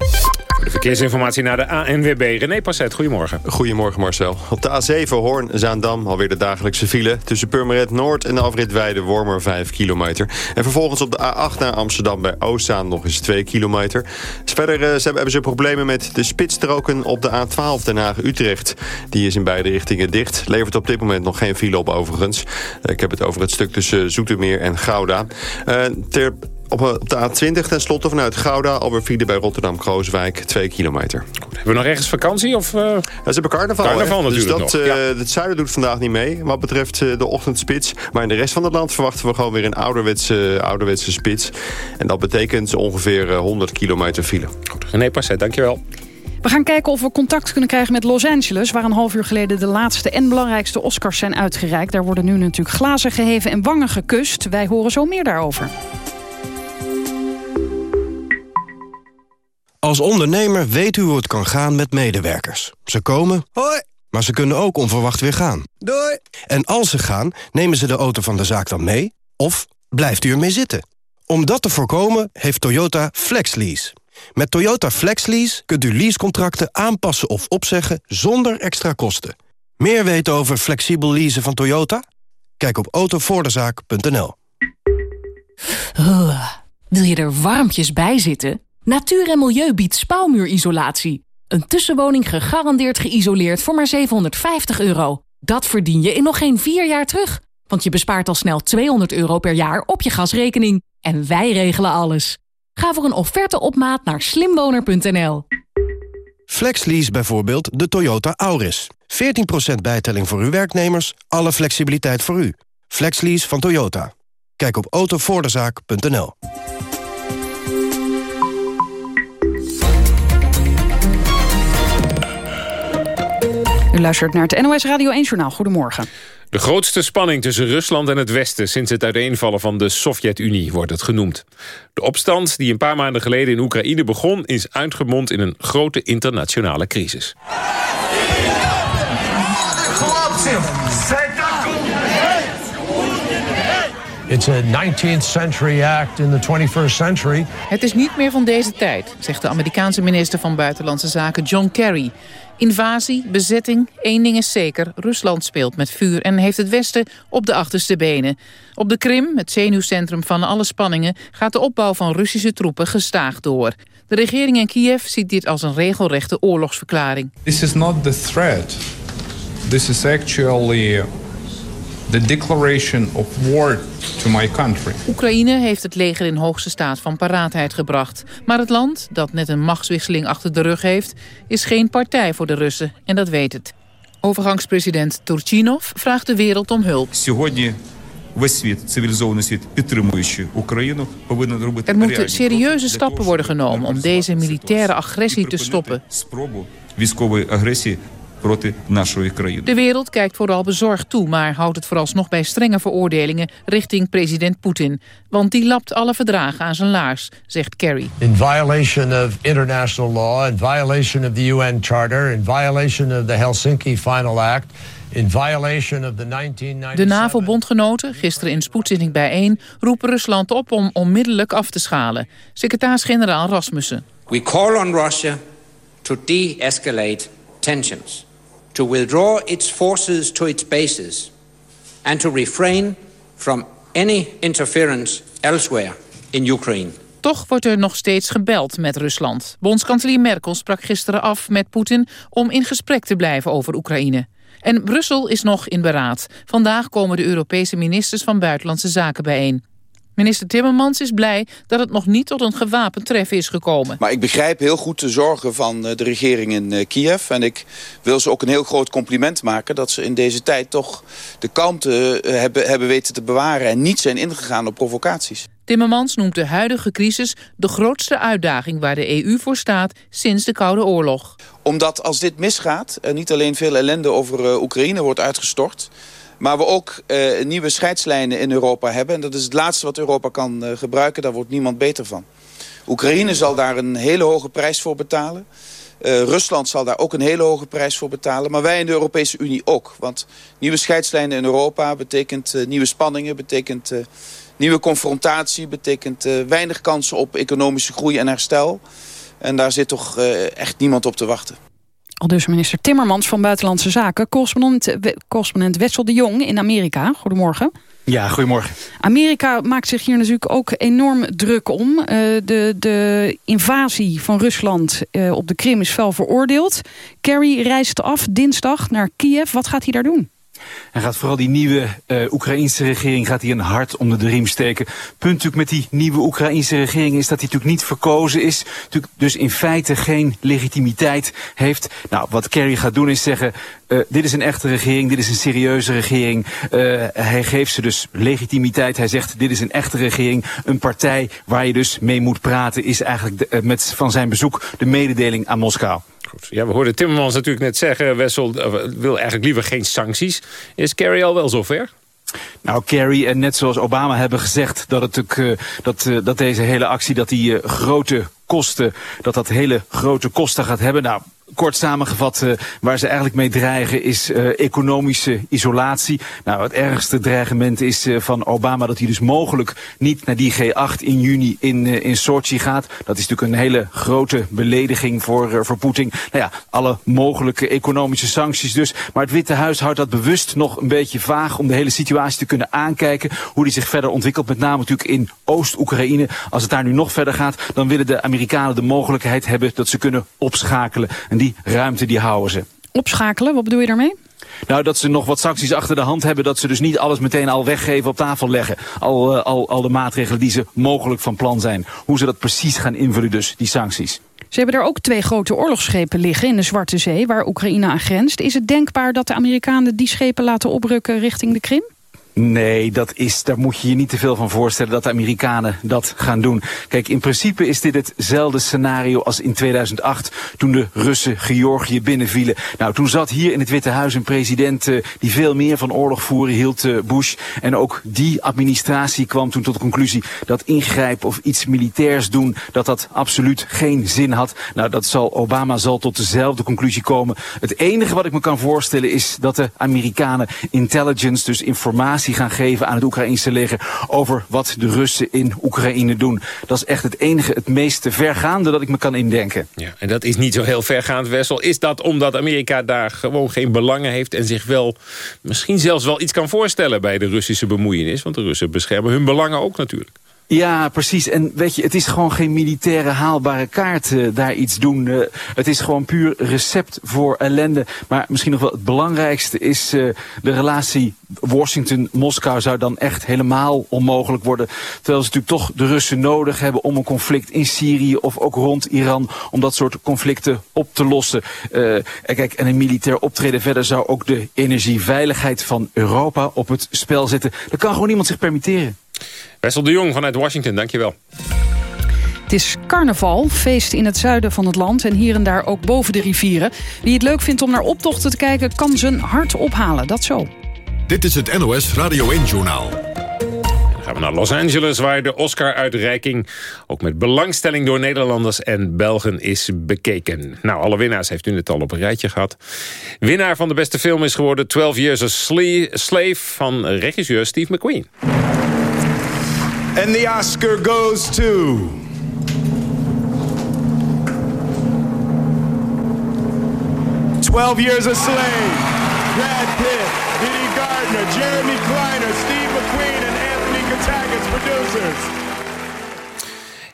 De verkeersinformatie naar de ANWB. René Passet, goedemorgen. Goedemorgen Marcel. Op de A7 Hoorn-Zaandam alweer de dagelijkse file... tussen Purmerend Noord en de afrit Weide-Wormer 5 kilometer. En vervolgens op de A8 naar Amsterdam bij Oostzaan nog eens 2 kilometer. Verder ze hebben ze problemen met de spitsstroken op de A12 Den Haag-Utrecht. Die is in beide richtingen dicht. Levert op dit moment nog geen file op overigens. Ik heb het over het stuk tussen Zoetermeer en Gouda. Uh, ter op, de A20 ten slotte vanuit Gouda... alweer file bij Rotterdam-Krooswijk, 2 kilometer. Hebben we nog ergens vakantie? Of, uh... ja, ze hebben carnaval. Carnaval dus natuurlijk dat, nog. Uh, Het zuiden doet vandaag niet mee, wat betreft uh, de ochtendspits. Maar in de rest van het land verwachten we gewoon weer een ouderwetse, ouderwetse spits. En dat betekent ongeveer 100 kilometer file. Goed, René Passet, dankjewel. We gaan kijken of we contact kunnen krijgen met Los Angeles... waar een half uur geleden de laatste en belangrijkste Oscars zijn uitgereikt. Daar worden nu natuurlijk glazen geheven en wangen gekust. Wij horen zo meer daarover. Als ondernemer weet u hoe het kan gaan met medewerkers. Ze komen, hoi, maar ze kunnen ook onverwacht weer gaan. Doei. En als ze gaan, nemen ze de auto van de zaak dan mee? Of blijft u ermee zitten? Om dat te voorkomen heeft Toyota FlexLease. Met Toyota FlexLease kunt u leasecontracten aanpassen of opzeggen zonder extra kosten. Meer weten over flexibel leasen van Toyota? Kijk op autovoordezaak.nl. Wil je er warmpjes bij zitten? Natuur en Milieu biedt spouwmuurisolatie. Een tussenwoning gegarandeerd geïsoleerd voor maar 750 euro. Dat verdien je in nog geen vier jaar terug. Want je bespaart al snel 200 euro per jaar op je gasrekening. En wij regelen alles. Ga voor een offerte op maat naar slimwoner.nl. FlexLease bijvoorbeeld de Toyota Auris. 14% bijtelling voor uw werknemers, alle flexibiliteit voor u. FlexLease van Toyota. Kijk op autovoordezaak.nl. U luistert naar het NOS Radio 1 Journaal. Goedemorgen. De grootste spanning tussen Rusland en het Westen... sinds het uiteenvallen van de Sovjet-Unie wordt het genoemd. De opstand die een paar maanden geleden in Oekraïne begon... is uitgemond in een grote internationale crisis. It's a 19th century act in the 21st century. Het is niet meer van deze tijd, zegt de Amerikaanse minister van Buitenlandse Zaken John Kerry. Invasie, bezetting, één ding is zeker. Rusland speelt met vuur en heeft het Westen op de achterste benen. Op de Krim, het zenuwcentrum van alle spanningen... gaat de opbouw van Russische troepen gestaag door. De regering in Kiev ziet dit als een regelrechte oorlogsverklaring. This is not the threat. This is actually the declaration of war to my country. Oekraïne heeft het leger in hoogste staat van paraatheid gebracht. Maar het land, dat net een machtswisseling achter de rug heeft... is geen partij voor de Russen en dat weet het. Overgangspresident Turchinov vraagt de wereld om hulp. Er moeten serieuze stappen worden genomen om deze militaire agressie te stoppen. De wereld kijkt vooral bezorgd toe, maar houdt het vooralsnog bij strenge veroordelingen richting president Poetin. Want die lapt alle verdragen aan zijn laars, zegt Kerry. In violation of international law, in violation of the UN Charter, in violation of the Helsinki Final Act. In violation of the 1997... De NAVO-bondgenoten, gisteren in spoedzitting bijeen, roepen Rusland op om onmiddellijk af te schalen. Secretaris-generaal Rasmussen. We call on Russia to de-escalate tensions to withdraw its forces to its bases, and to refrain from any interference elsewhere in Ukraine. Toch wordt er nog steeds gebeld met Rusland. Bondskanselier Merkel sprak gisteren af met Poetin om in gesprek te blijven over Oekraïne. En Brussel is nog in beraad. Vandaag komen de Europese ministers van Buitenlandse Zaken bijeen. Minister Timmermans is blij dat het nog niet tot een gewapend treffen is gekomen. Maar ik begrijp heel goed de zorgen van eh, de regering in eh, Kiev. En ik wil ze ook een heel groot compliment maken... dat ze in deze tijd toch de kalmte eh, hebben, hebben weten te bewaren... en niet zijn ingegaan op provocaties. Timmermans noemt de huidige crisis de grootste uitdaging waar de EU voor staat sinds de Koude Oorlog. Omdat als dit misgaat, er niet alleen veel ellende over Oekraïne wordt uitgestort maar we ook uh, nieuwe scheidslijnen in Europa hebben. En dat is het laatste wat Europa kan uh, gebruiken. Daar wordt niemand beter van. Oekraïne zal daar een hele hoge prijs voor betalen. Uh, Rusland zal daar ook een hele hoge prijs voor betalen. Maar wij in de Europese Unie ook. Want nieuwe scheidslijnen in Europa betekent nieuwe spanningen... betekent nieuwe confrontatie, betekent weinig kansen op economische groei en herstel. En daar zit toch echt niemand op te wachten. Al dus minister Timmermans van Buitenlandse Zaken. Correspondent, correspondent Wessel de Jong in Amerika. Goedemorgen. Ja, goedemorgen. Amerika maakt zich hier natuurlijk ook enorm druk om. Uh, de, de invasie van Rusland uh, op de Krim is fel veroordeeld. Kerry reist af dinsdag naar Kiev. Wat gaat hij daar doen? En gaat vooral die nieuwe uh, Oekraïnse regering gaat hij een hart onder de riem steken. Punt natuurlijk met die nieuwe Oekraïnse regering is dat hij natuurlijk niet verkozen is. Natuurlijk dus in feite geen legitimiteit heeft. Nou, wat Kerry gaat doen is zeggen, uh, dit is een echte regering, dit is een serieuze regering. Uh, hij geeft ze dus legitimiteit. Hij zegt, dit is een echte regering. Een partij waar je dus mee moet praten is eigenlijk de, uh, met van zijn bezoek de mededeling aan Moskou. Goed. Ja, we hoorden Timmermans natuurlijk net zeggen... Wessel wil eigenlijk liever geen sancties. Is Kerry al wel zover? Nou, Kerry en net zoals Obama hebben gezegd... dat, het uh, dat, uh, dat deze hele actie dat die, uh, grote kosten... dat dat hele grote kosten gaat hebben. Nou, kort samengevat, uh, waar ze eigenlijk mee dreigen is uh, economische isolatie. Nou, het ergste dreigement is uh, van Obama dat hij dus mogelijk niet naar die G8 in juni in, in Sochi gaat. Dat is natuurlijk een hele grote belediging voor, voor Poetin. Nou ja, alle mogelijke economische sancties dus. Maar het Witte Huis houdt dat bewust nog een beetje vaag om de hele situatie te kunnen aankijken. Hoe die zich verder ontwikkelt, met name natuurlijk in Oost-Oekraïne. Als het daar nu nog verder gaat, dan willen de Amerikanen de mogelijkheid hebben dat ze kunnen opschakelen. En die ruimte die houden ze. Opschakelen, wat bedoel je daarmee? Nou, dat ze nog wat sancties achter de hand hebben. Dat ze dus niet alles meteen al weggeven op tafel leggen. Al, uh, al, al de maatregelen die ze mogelijk van plan zijn. Hoe ze dat precies gaan invullen dus, die sancties. Ze hebben er ook twee grote oorlogsschepen liggen in de Zwarte Zee... waar Oekraïne aan grenst. Is het denkbaar dat de Amerikanen die schepen laten oprukken richting de Krim? Nee, dat is, daar moet je je niet te veel van voorstellen dat de Amerikanen dat gaan doen. Kijk, in principe is dit hetzelfde scenario als in 2008 toen de Russen Georgië binnenvielen. Nou, toen zat hier in het Witte Huis een president uh, die veel meer van oorlog voeren hield, uh, Bush. En ook die administratie kwam toen tot de conclusie dat ingrijpen of iets militairs doen, dat dat absoluut geen zin had. Nou, dat zal, Obama zal tot dezelfde conclusie komen. Het enige wat ik me kan voorstellen is dat de Amerikanen intelligence, dus informatie gaan geven aan het Oekraïnse leger over wat de Russen in Oekraïne doen. Dat is echt het enige, het meest vergaande dat ik me kan indenken. Ja, en dat is niet zo heel vergaand, Wessel. Is dat omdat Amerika daar gewoon geen belangen heeft en zich wel misschien zelfs wel iets kan voorstellen bij de Russische bemoeienis? Want de Russen beschermen hun belangen ook natuurlijk. Ja, precies. En weet je, het is gewoon geen militaire haalbare kaart uh, daar iets doen. Het is gewoon puur recept voor ellende. Maar misschien nog wel het belangrijkste is uh, de relatie Washington-Moskou zou dan echt helemaal onmogelijk worden. Terwijl ze natuurlijk toch de Russen nodig hebben om een conflict in Syrië of ook rond Iran, om dat soort conflicten op te lossen. en kijk, en een militair optreden verder zou ook de energieveiligheid van Europa op het spel zetten. Dat kan gewoon niemand zich permitteren. Wessel de Jong vanuit Washington, dankjewel. Het is carnaval, feest in het zuiden van het land en hier en daar ook boven de rivieren. Wie het leuk vindt om naar optochten te kijken, kan zijn hart ophalen. Dat zo. Dit is het NOS Radio 1-journaal. Dan gaan we naar Los Angeles, waar de Oscar-uitreiking... ook met belangstelling door Nederlanders en Belgen is bekeken. Nou, alle winnaars heeft u het al op een rijtje gehad. Winnaar van de beste film is geworden 12 Years a Slave... van regisseur Steve McQueen. And the Oscar goes to... Twelve Years a Slave, Brad Pitt, Diddy Gardner, Jeremy Kleiner,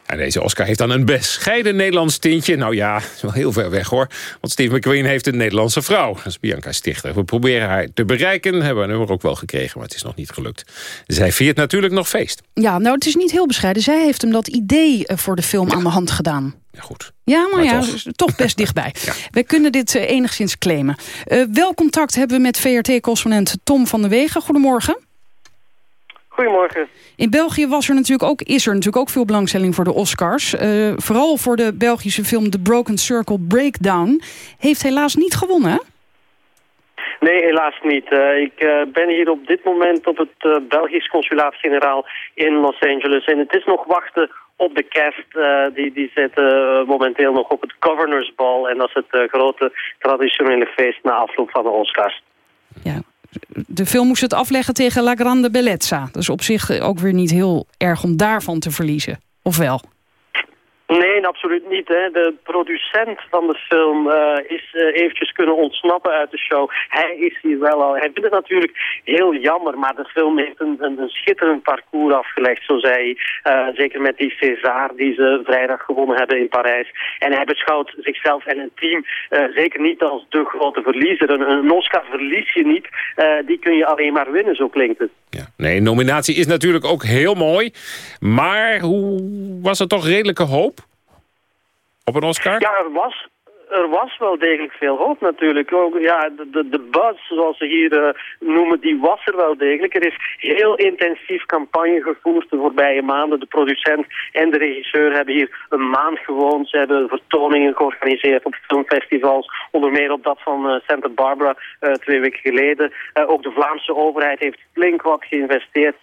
En deze Oscar heeft dan een bescheiden Nederlands tintje. Nou ja, is wel heel ver weg hoor. Want Steve McQueen heeft een Nederlandse vrouw. Dat is Bianca Stichter. We proberen haar te bereiken. Hebben we nummer ook wel gekregen, maar het is nog niet gelukt. Zij viert natuurlijk nog feest. Ja, nou het is niet heel bescheiden. Zij heeft hem dat idee eh, voor de film aan de hand gedaan. Ja, goed. Ja, maar, Maar ja, toch. best [LAUGHS] dichtbij. We kunnen dit eh, enigszins claimen. Eh, wel contact hebben we met VRT-correspondent Tom van der Wegen. Goedemorgen. Goedemorgen. In België was er natuurlijk ook, is er natuurlijk ook veel belangstelling voor de Oscars. Eh, vooral voor de Belgische film The Broken Circle Breakdown. Heeft helaas niet gewonnen, hè? Nee, helaas niet. Eh, ik eh, ben hier op dit moment op het Belgisch consulaat-generaal in Los Angeles. En het is nog wachten op de kerst. Eh, die, die zitten momenteel nog op het Governors Ball. En dat is het grote traditionele feest na afloop van de Oscars. De film moest het afleggen tegen La Grande Bellezza. Dus op zich ook weer niet heel erg om daarvan te verliezen. Of wel? Nee, absoluut niet. Hè. De producent van de film eh, is eh, eventjes kunnen ontsnappen uit de show. Hij is hier wel al. Hij vindt het natuurlijk heel jammer, maar de film heeft een, een, schitterend parcours afgelegd, zo zei hij. Eh, zeker met die César die ze vrijdag gewonnen hebben in Parijs. En hij beschouwt zichzelf en een team zeker niet als de grote verliezer. Een, Oscar verlies je niet. Die kun je alleen maar winnen, zo klinkt het. Nee, nominatie is natuurlijk ook heel mooi. Maar hoe was er toch redelijke hoop? Op een Oscar? Ja, er was, er was wel degelijk veel hoop natuurlijk. Ook, ja, de, de, buzz, zoals ze hier eh, noemen, die was er wel degelijk. Er is heel intensief campagne gevoerd de voorbije maanden. De producent en de regisseur hebben hier een maand gewoond. Ze hebben vertoningen georganiseerd op filmfestivals. Onder meer op dat van eh, Santa Barbara eh, twee weken geleden. Ook de Vlaamse overheid heeft flink wat geïnvesteerd,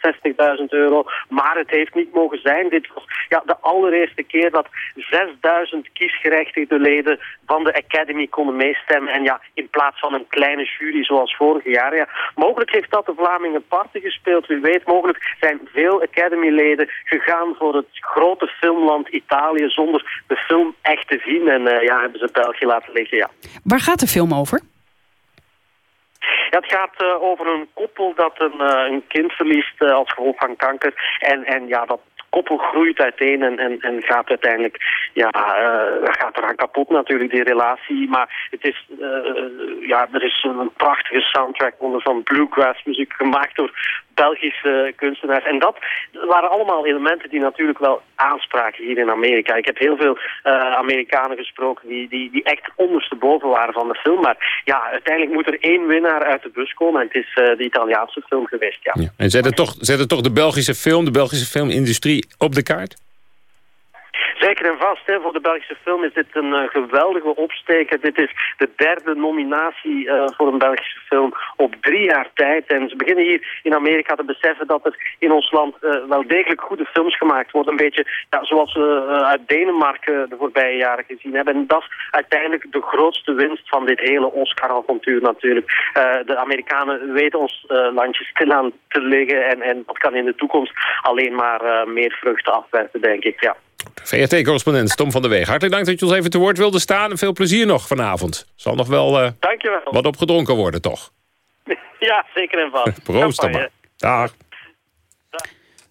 60.000 euro. Maar het heeft niet mogen zijn. Dit was ja, de allereerste keer dat 6000 kiesgerechtigde leden van de Academy konden meestemmen. En ja, in plaats van een kleine jury zoals vorig jaar. Ja, mogelijk heeft dat de Vlamingen parten gespeeld. Wie weet, mogelijk zijn veel Academy-leden gegaan voor het grote filmland Italië zonder de film echt te zien. En eh, ja, hebben ze België laten liggen, ja. Waar gaat de film over? Ja, het gaat eh, over een koppel dat een, eh, een kind verliest als gevolg van kanker. En, en ja, dat koppel groeit uiteen en, en, en gaat uiteindelijk, ja, eh, gaat eraan kapot natuurlijk, die relatie. Maar het is, eh, ja, er is een prachtige soundtrack onder van bluegrass muziek gemaakt door Belgische kunstenaars. En dat waren allemaal elementen die natuurlijk wel aanspraken hier in Amerika. Ik heb heel veel eh, Amerikanen gesproken die, die, die echt ondersteboven waren van de film. Maar ja, uiteindelijk moet er één winnaar uit de bus komen. En het is eh, de Italiaanse film geweest, ja. En zet het, toch, zet het toch de Belgische film, de Belgische filmindustrie op de kaart? Zeker en vast, hè. voor de Belgische film is dit een eh, geweldige opsteker. Dit is de derde nominatie eh, voor een Belgische film op drie jaar tijd. En ze beginnen hier in Amerika te beseffen dat er in ons land eh, wel degelijk goede films gemaakt worden. Een beetje ja, zoals we uit Denemarken de voorbije jaren gezien hebben. En dat is uiteindelijk de grootste winst van dit hele Oscar-avontuur natuurlijk. De Amerikanen weten ons landje stilaan te liggen en, en dat kan in de toekomst alleen maar meer vruchten afwerpen, denk ik, ja. VRT-correspondent Tom van der Weeg. Hartelijk dank dat je ons even te woord wilde staan. En veel plezier nog vanavond. Zal nog wel eh, Dankjewel. wat opgedronken worden, toch? [LAUGHS] Ja, zeker en vast. [LAUGHS] Proost dan maar. Dag.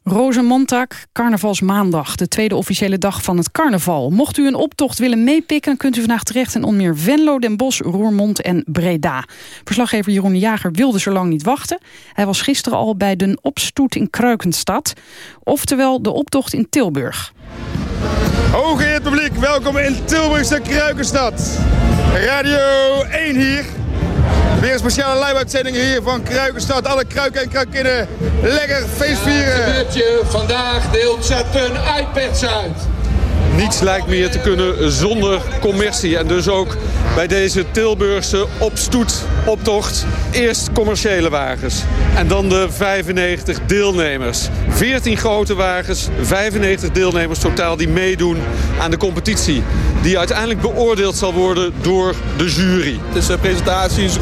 Rozenmontag, carnavalsmaandag, de tweede officiële dag van het carnaval. Mocht u een optocht willen meepikken, kunt u vandaag terecht in onder meer Venlo, Den Bosch, Roermond en Breda. Verslaggever Jeroen Jager wilde zo lang niet wachten. Hij was gisteren al bij de opstoet in Kruikenstad, oftewel de optocht in Tilburg. Hooggeëerd publiek, welkom in Tilburgse Kruikenstad. Radio 1 hier. Weer een speciale live-uitzending hier van Kruikenstad. Alle kruiken en kruikinnen lekker feestvieren. gebeurt je vandaag deelt Saturn iPads uit. Niets lijkt meer te kunnen zonder commercie. En dus ook bij deze Tilburgse opstoet-optocht eerst commerciële wagens. En dan de 95 deelnemers. 14 grote wagens, 95 deelnemers totaal die meedoen aan de competitie. Die uiteindelijk beoordeeld zal worden door de jury. Het is zijn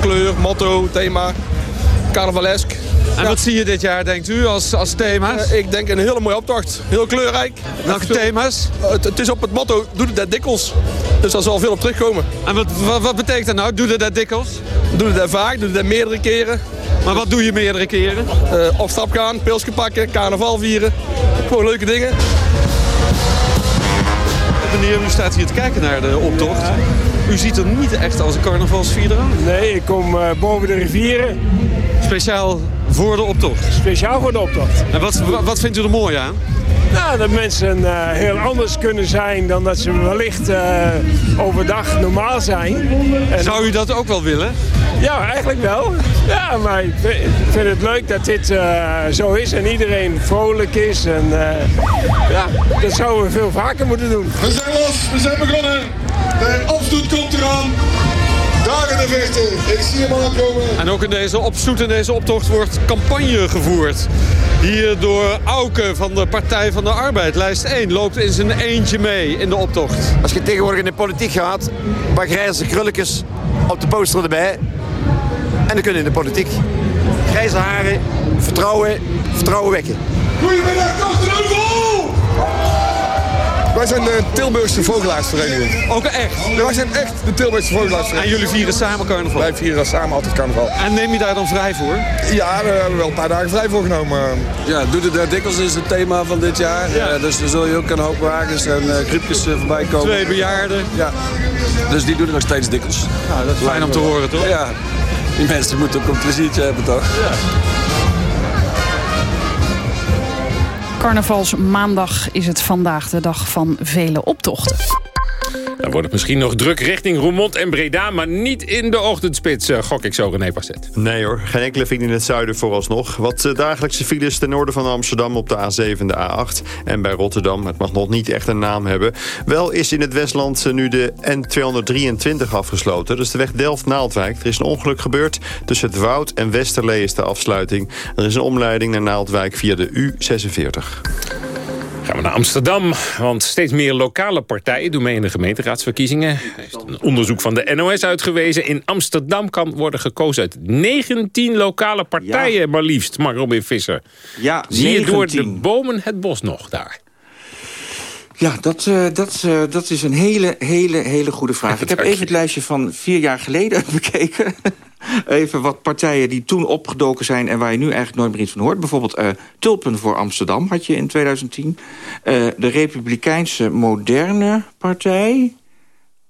kleur, motto, thema, carnavalesk. En wat zie je dit jaar, denkt u, als, als thema's? Uh, ik denk een hele mooie optocht. Heel kleurrijk. Welke thema's? Uh, het, het, is op het motto, doe het dat dikwijls. Dus daar zal veel op terugkomen. En wat, wat, wat betekent dat nou, doe het dat dikwijls? Doe het dat vaak, doe het dat meerdere keren. Maar wat doe je meerdere keren? Uh, op stap gaan, pilsje pakken, carnaval vieren. Gewoon leuke dingen. Meneer, u staat hier te kijken naar de optocht. U ziet er niet echt als een carnavalsvierder uit. Nee, ik kom uh, boven de rivieren. Speciaal voor de optocht? Speciaal voor de optocht. En wat, wat vindt u er mooi aan? Nou, dat mensen uh, heel anders kunnen zijn dan dat ze wellicht uh, overdag normaal zijn. En Zou u dat ook wel willen? Ja, eigenlijk wel. Ja, maar ik vind het leuk dat dit uh, zo is en iedereen vrolijk is. En ja, dat zouden we veel vaker moeten doen. We zijn los, we zijn begonnen. De opstoet komt eraan. Dagen de vechten. Ik zie hem aankomen. En ook in deze opstoet, in deze optocht wordt campagne gevoerd. Hier door Auke van de Partij van de Arbeid. Lijst 1 loopt in zijn eentje mee in de optocht. Als je tegenwoordig in de politiek gaat, maar grijze krulletjes op de poster erbij. En dan kunnen in de politiek. Grijze haren, vertrouwen, vertrouwen wekken. Goedemiddag, Kastenheuvel! Wij zijn de Tilburgse Vogelaarsvereniging. Ook echt? Wij zijn echt de Tilburgse Vogelaarsvereniging. En jullie vieren samen carnaval? Wij vieren samen altijd carnaval. En neem je daar dan vrij voor? Ja, we hebben wel een paar dagen vrij voor genomen. Ja, Doe het daar dikwijls is het thema van dit jaar. Ja. Uh, dus er zul je ook een hoop wagens en uh, griepjes uh, voorbij komen. Twee bejaarden. Ja. Dus die doen het nog steeds dikwijls. Nou, dat is fijn om te horen, toch? Ja. Die mensen moeten ook een pleziertje hebben, toch? Ja. Carnavalsmaandag is het vandaag de dag van vele optochten. Dan wordt het misschien nog druk richting Roermond en Breda... maar niet in de ochtendspits, uh, gok ik zo, René Passet. Nee hoor, geen enkele file in het zuiden vooralsnog. Wat uh, dagelijkse files ten noorden van Amsterdam op de A7 en de A8. En bij Rotterdam, het mag nog niet echt een naam hebben. Wel is in het Westland uh, nu de N223 afgesloten. Dus de weg Delft-Naaldwijk. Er is een ongeluk gebeurd. Tussen het Woud en Westerlee is de afsluiting. Er is een omleiding naar Naaldwijk via de U46. Gaan we naar Amsterdam, want steeds meer lokale partijen doen mee in de gemeenteraadsverkiezingen. Er is een onderzoek van de NOS uitgewezen. In Amsterdam kan worden gekozen uit 19 lokale partijen, ja. maar liefst, Mark Robin Visser. Ja, Zie 19. je door de bomen het bos nog daar? Ja, dat, uh, dat, uh, dat is een hele, hele, hele goede vraag. Ik heb even het lijstje van vier jaar geleden [LAUGHS] bekeken. even wat partijen die toen opgedoken zijn... en waar je nu eigenlijk nooit meer iets van hoort. Bijvoorbeeld uh, Tulpen voor Amsterdam had je in 2010. de Republikeinse Moderne Partij...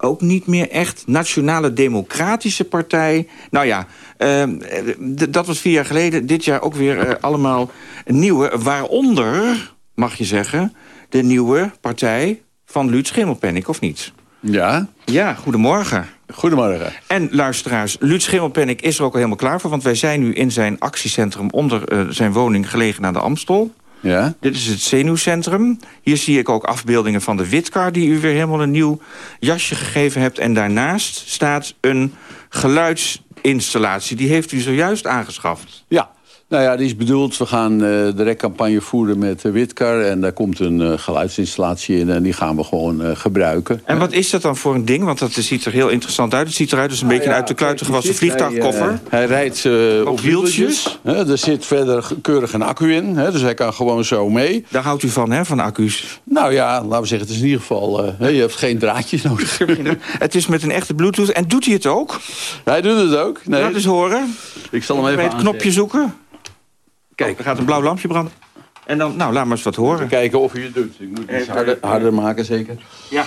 Ook niet meer echt. Nationale Democratische Partij. Nou ja, dat was vier jaar geleden. Dit jaar ook weer allemaal nieuwe. Waaronder, mag je zeggen de nieuwe partij van Luut Schimmelpenninck, of niet? Ja. Ja, goedemorgen. Goedemorgen. En luisteraars, Luut Schimmelpenninck is er ook al helemaal klaar voor... want wij zijn nu in zijn actiecentrum onder uh, zijn woning gelegen aan de Amstel. Ja. Dit is het zenuwcentrum. Hier zie ik ook afbeeldingen van de Witkar... die u weer helemaal een nieuw jasje gegeven hebt. En daarnaast staat een geluidsinstallatie. Die heeft u zojuist aangeschaft. Ja. Nou ja, die is bedoeld. We gaan uh, de rekcampagne voeren met uh, Witkar. En daar komt een uh, geluidsinstallatie in. En die gaan we gewoon gebruiken. En wat is dat dan voor een ding? Want dat ziet er heel interessant uit. Het ziet eruit als een nou beetje ja, uit de kluiten gewassen vliegtuigkoffer. Hij, hij rijdt op wieltjes. er zit verder keurig een accu in. Hè, dus hij kan gewoon zo mee. Daar houdt u van, hè, van accu's? Nou ja, laten we zeggen, het is in ieder geval... je hebt geen draadjes nodig. [LAUGHS] het is met een echte bluetooth. En doet hij het ook? Hij doet het ook. Nee. Laat eens horen. Ik zal hem even het knopje zoeken. Kijk, er gaat een blauw lampje branden. En dan, nou, laat maar eens wat horen. Kijken of u het doet. Ik moet het harder, harder maken, zeker. Ja.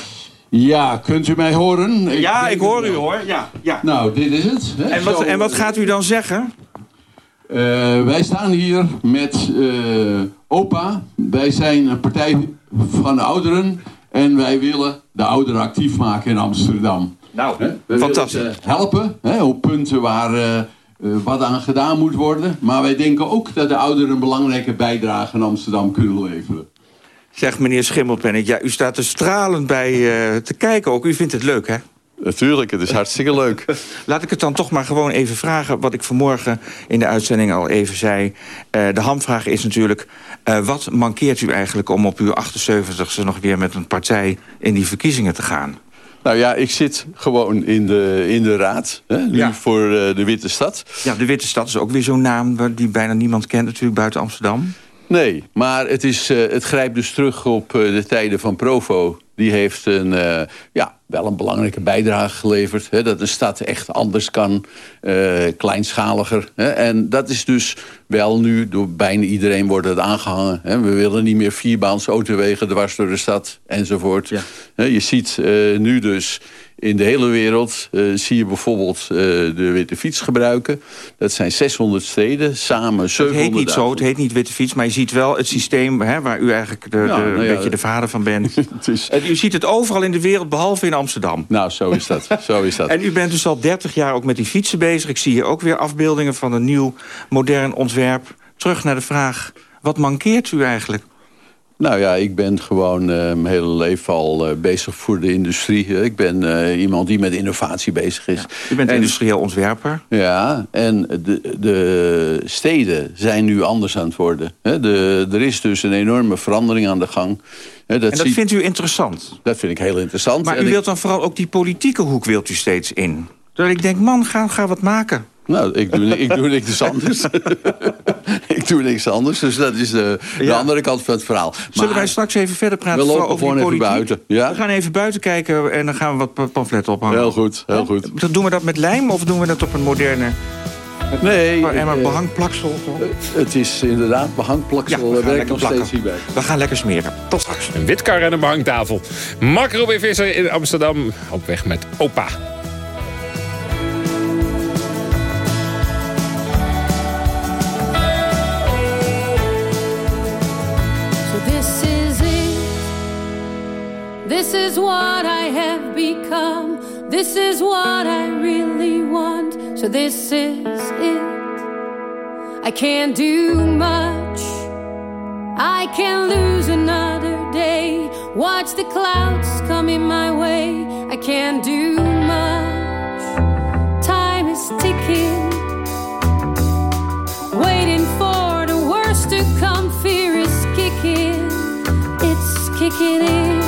Ja, kunt u mij horen? Ik ja, ik hoor u hoor. Ja, ja. Nou, dit is het. Hè? En, wat, Zo, en wat gaat u dan zeggen? Uh, wij staan hier met uh, OPA. Wij zijn een partij van de ouderen. En wij willen de ouderen actief maken in Amsterdam. Nou, hè? fantastisch. Willen, uh, helpen hè, op punten waar uh, wat aan gedaan moet worden. Maar wij denken ook dat de ouderen een belangrijke bijdrage in Amsterdam kunnen leveren. Zegt meneer Schimmelpenning. Ja, u staat er stralend bij uh, te kijken ook. U vindt het leuk, hè? Natuurlijk, het is hartstikke leuk. [LAUGHS] Laat ik het dan toch maar gewoon even vragen... wat ik vanmorgen in de uitzending al even zei. Uh, de hamvraag is natuurlijk... Uh, wat mankeert u eigenlijk om op uw 78ste nog weer met een partij... in die verkiezingen te gaan? Nou ja, ik zit gewoon in de, in de raad, hè, nu ja. voor uh, de Witte Stad. Ja, de Witte Stad is ook weer zo'n naam die bijna niemand kent natuurlijk buiten Amsterdam. Nee, maar het, is, uh, het grijpt dus terug op uh, de tijden van Provo. Die heeft een, uh, ja, wel een belangrijke bijdrage geleverd. Hè, dat de stad echt anders kan, kleinschaliger. Hè, en dat is dus wel nu, door bijna iedereen wordt het aangehangen. Hè. We willen niet meer vierbaans autowegen dwars door de stad enzovoort. Ja. je ziet nu dus in de hele wereld uh, zie je bijvoorbeeld uh, de witte fiets gebruiken. Dat zijn 600 steden, samen 700 Het heet niet zo, het heet niet witte fiets, maar je ziet wel het systeem... Hè, waar u eigenlijk de, ja, de, nou ja, beetje de vader van bent. [LAUGHS] is... U ziet het overal in de wereld, behalve in Amsterdam. Nou, zo is dat. zo is dat. [LAUGHS] En u bent dus al 30 jaar ook met die fietsen bezig. Ik zie hier ook weer afbeeldingen van een nieuw, modern ontwerp. Terug naar de vraag, wat mankeert u eigenlijk? Nou ja, ik ben gewoon uh, mijn hele leven al uh, bezig voor de industrie. Ik ben uh, iemand die met innovatie bezig is. Ja, u bent en, industrieel ontwerper. Ja, en de, de steden zijn nu anders aan het worden. De, er is dus een enorme verandering aan de gang. Dat en dat vindt u interessant? Dat vind ik heel interessant. Maar u wilt dan vooral ook die politieke hoek wilt u steeds in? Dat ik denk, man, ga, ga wat maken. Nou, ik doe, ik doe niks anders. [LAUGHS] ik doe niks anders. Dus dat is de, de ja. andere kant van het verhaal. Zullen wij straks even verder praten we lopen over gewoon even buiten. Ja? We gaan even buiten kijken en dan gaan we wat pamfletten ophangen. Heel goed, heel goed. Dan doen we dat met lijm of doen we dat op een moderne... Nee. En maar behangplaksel? Het is inderdaad behangplaksel. Ja, we werkt nog steeds hierbij. We gaan lekker smeren. Tot straks. Een witkar en een behangtafel. Mark Robin Visser in Amsterdam. Op weg met opa. This is what I have become. This is what I really want. So this is it. I can't do much. I can lose another day. Watch the clouds coming my way. I can't do much. Time is ticking. Waiting for the worst to come. Fear is kicking. It's kicking in.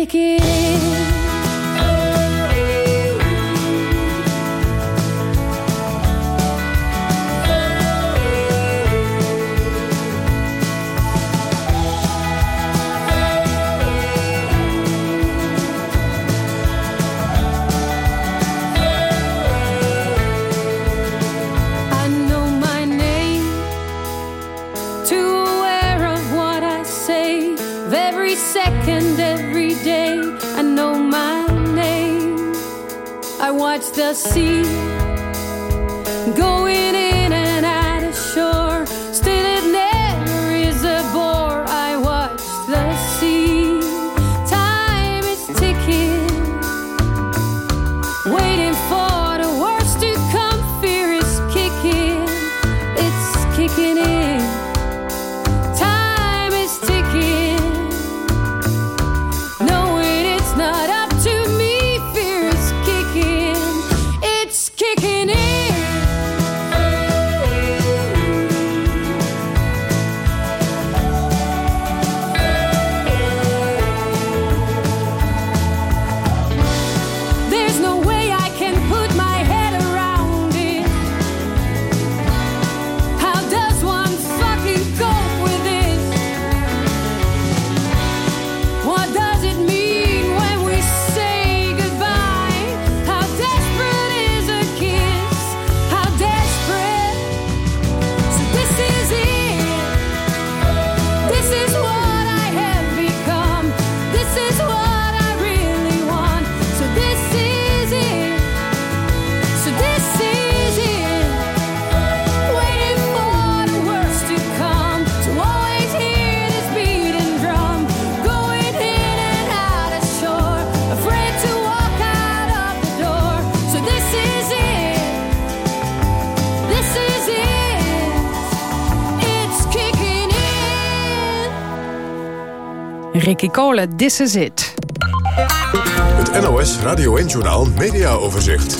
It's kicking. I Ricky Cole, This Is It. Het NOS Radio 1-journaal Media Overzicht.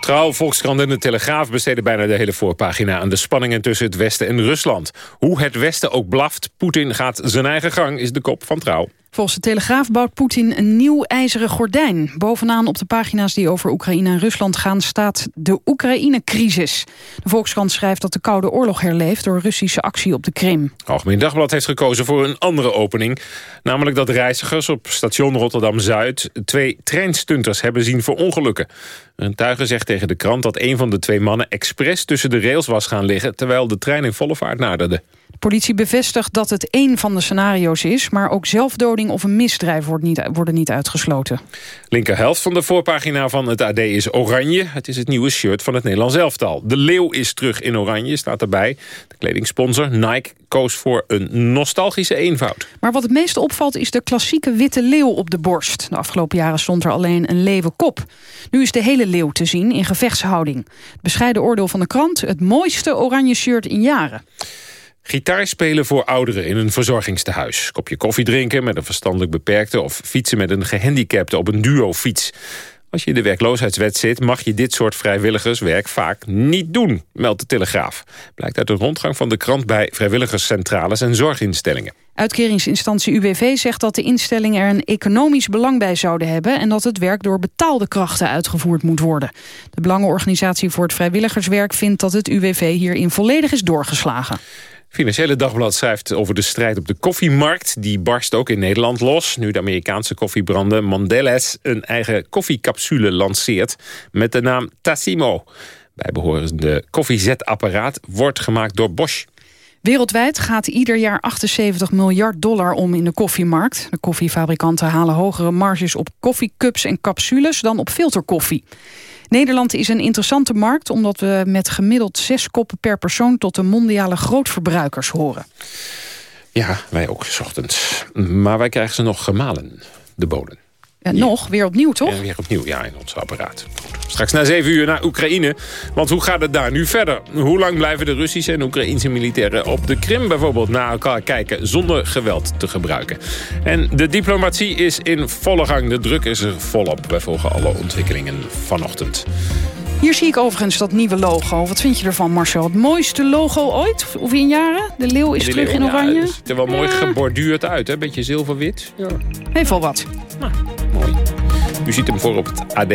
Trouw, Volkskrant en de Telegraaf besteden bijna de hele voorpagina... aan de spanningen tussen het Westen en Rusland. Hoe het Westen ook blaft, Poetin gaat zijn eigen gang... is de kop van Trouw. Volgens de Telegraaf bouwt Poetin een nieuw ijzeren gordijn. Bovenaan op de pagina's die over Oekraïne en Rusland gaan... staat de Oekraïne-crisis. De Volkskrant schrijft dat de Koude Oorlog herleeft... door Russische actie op de Krim. Algemeen Dagblad heeft gekozen voor een andere opening. Namelijk dat reizigers op station Rotterdam-Zuid... twee treinstunters hebben zien verongelukken. Een tuiger zegt tegen de krant dat een van de twee mannen... expres tussen de rails was gaan liggen... terwijl de trein in volle vaart naderde. De politie bevestigt dat het één van de scenario's is... maar ook zelfdoding of een misdrijf wordt niet, worden niet uitgesloten. Linkerhelft van de voorpagina van het AD is oranje. Het is het nieuwe shirt van het Nederlands elftal. De leeuw is terug in oranje, staat erbij. De kledingsponsor Nike koos voor een nostalgische eenvoud. Maar wat het meest opvalt is de klassieke witte leeuw op de borst. De afgelopen jaren stond er alleen een leeuwenkop. Nu is de hele leeuw te zien in gevechtshouding. Het bescheiden oordeel van de krant, het mooiste oranje shirt in jaren. Gitaar spelen voor ouderen in een verzorgingstehuis. Kopje koffie drinken met een verstandelijk beperkte... of fietsen met een gehandicapte op een duo-fiets. Als je in de werkloosheidswet zit... mag je dit soort vrijwilligerswerk vaak niet doen, meldt de Telegraaf. Blijkt uit een rondgang van de krant bij vrijwilligerscentrales en zorginstellingen. Uitkeringsinstantie UWV zegt dat de instellingen er een economisch belang bij zouden hebben... en dat het werk door betaalde krachten uitgevoerd moet worden. De Belangenorganisatie voor het Vrijwilligerswerk vindt dat het UWV hierin volledig is doorgeslagen. Financiële Dagblad schrijft over de strijd op de koffiemarkt. Die barst ook in Nederland los. Nu de Amerikaanse koffiebranden Mondelez een eigen koffiecapsule lanceert... met de naam Tassimo. Bijbehorende koffiezetapparaat wordt gemaakt door Bosch. Wereldwijd gaat ieder jaar 78 miljard dollar om in de koffiemarkt. De koffiefabrikanten halen hogere marges op koffiecups en capsules dan op filterkoffie. Nederland is een interessante markt omdat we met gemiddeld zes koppen per persoon tot de mondiale grootverbruikers horen. Ja, wij ook, s ochtends. Maar wij krijgen ze nog gemalen, de bonen. Nog, weer opnieuw toch? Ja, weer opnieuw, ja, in ons apparaat. Straks na zeven uur naar Oekraïne. Want hoe gaat het daar nu verder? Hoe lang blijven de Russische en Oekraïnse militairen op de Krim bijvoorbeeld naar elkaar kijken zonder geweld te gebruiken? En de diplomatie is in volle gang. De druk is er volop. Wij volgen alle ontwikkelingen vanochtend. Hier zie ik overigens dat nieuwe logo. Wat vind je ervan, Marcel? Het mooiste logo ooit? Of in jaren? De leeuw is De terug leeuw, in oranje. Ja, het ziet er wel mooi geborduurd uit, hè? Beetje zilverwit. Ja. Heeft wel wat. U ziet hem voor op het AD.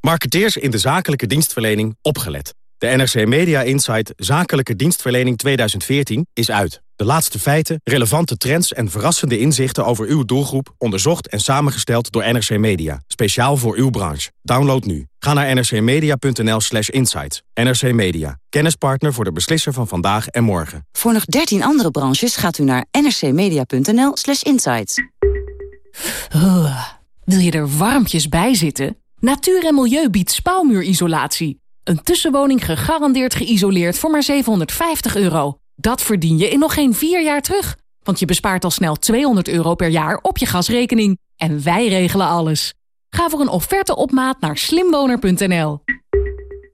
Marketeers in de zakelijke dienstverlening opgelet. De NRC Media Insight Zakelijke Dienstverlening 2014 is uit. De laatste feiten, relevante trends en verrassende inzichten over uw doelgroep... onderzocht en samengesteld door NRC Media. Speciaal voor uw branche. Download nu. Ga naar nrcmedia.nl slash insights. NRC Media. Kennispartner voor de beslisser van vandaag en morgen. Voor nog 13 andere branches gaat u naar nrcmedia.nl slash insights. Wil je er warmpjes bij zitten? Natuur en Milieu biedt spouwmuurisolatie. Een tussenwoning gegarandeerd geïsoleerd voor maar 750 euro. Dat verdien je in nog geen vier jaar terug. Want je bespaart al snel 200 euro per jaar op je gasrekening. En wij regelen alles. Ga voor een offerte op maat naar slimwoner.nl.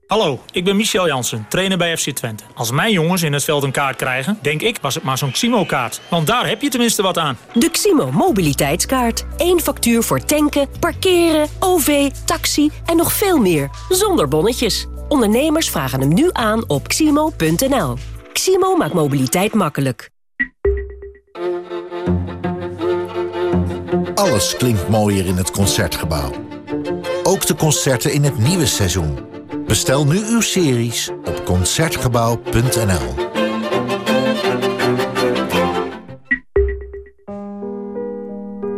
Hallo, ik ben Michel Jansen, trainer bij FC Twente. Als mijn jongens in het veld een kaart krijgen, denk ik was het maar zo'n Ximo-kaart. Want daar heb je tenminste wat aan. De Ximo mobiliteitskaart. Eén factuur voor tanken, parkeren, OV, taxi en nog veel meer. Zonder bonnetjes. Ondernemers vragen hem nu aan op ximo.nl. Ximo maakt mobiliteit makkelijk. Alles klinkt mooier in het Concertgebouw. Ook de concerten in het nieuwe seizoen. Bestel nu uw series op Concertgebouw.nl.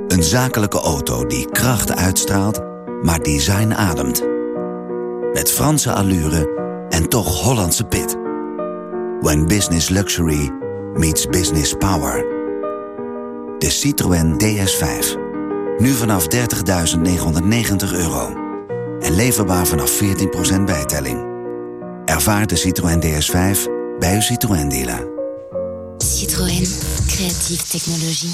Een zakelijke auto die kracht uitstraalt, maar design ademt. Met Franse allure en toch Hollandse pit. When business luxury meets business power. De Citroën DS5. Nu vanaf 30.990 euro. En leverbaar vanaf 14% bijtelling. Ervaar de Citroën DS5 bij uw Citroën dealer. Citroën, creatieve technologie.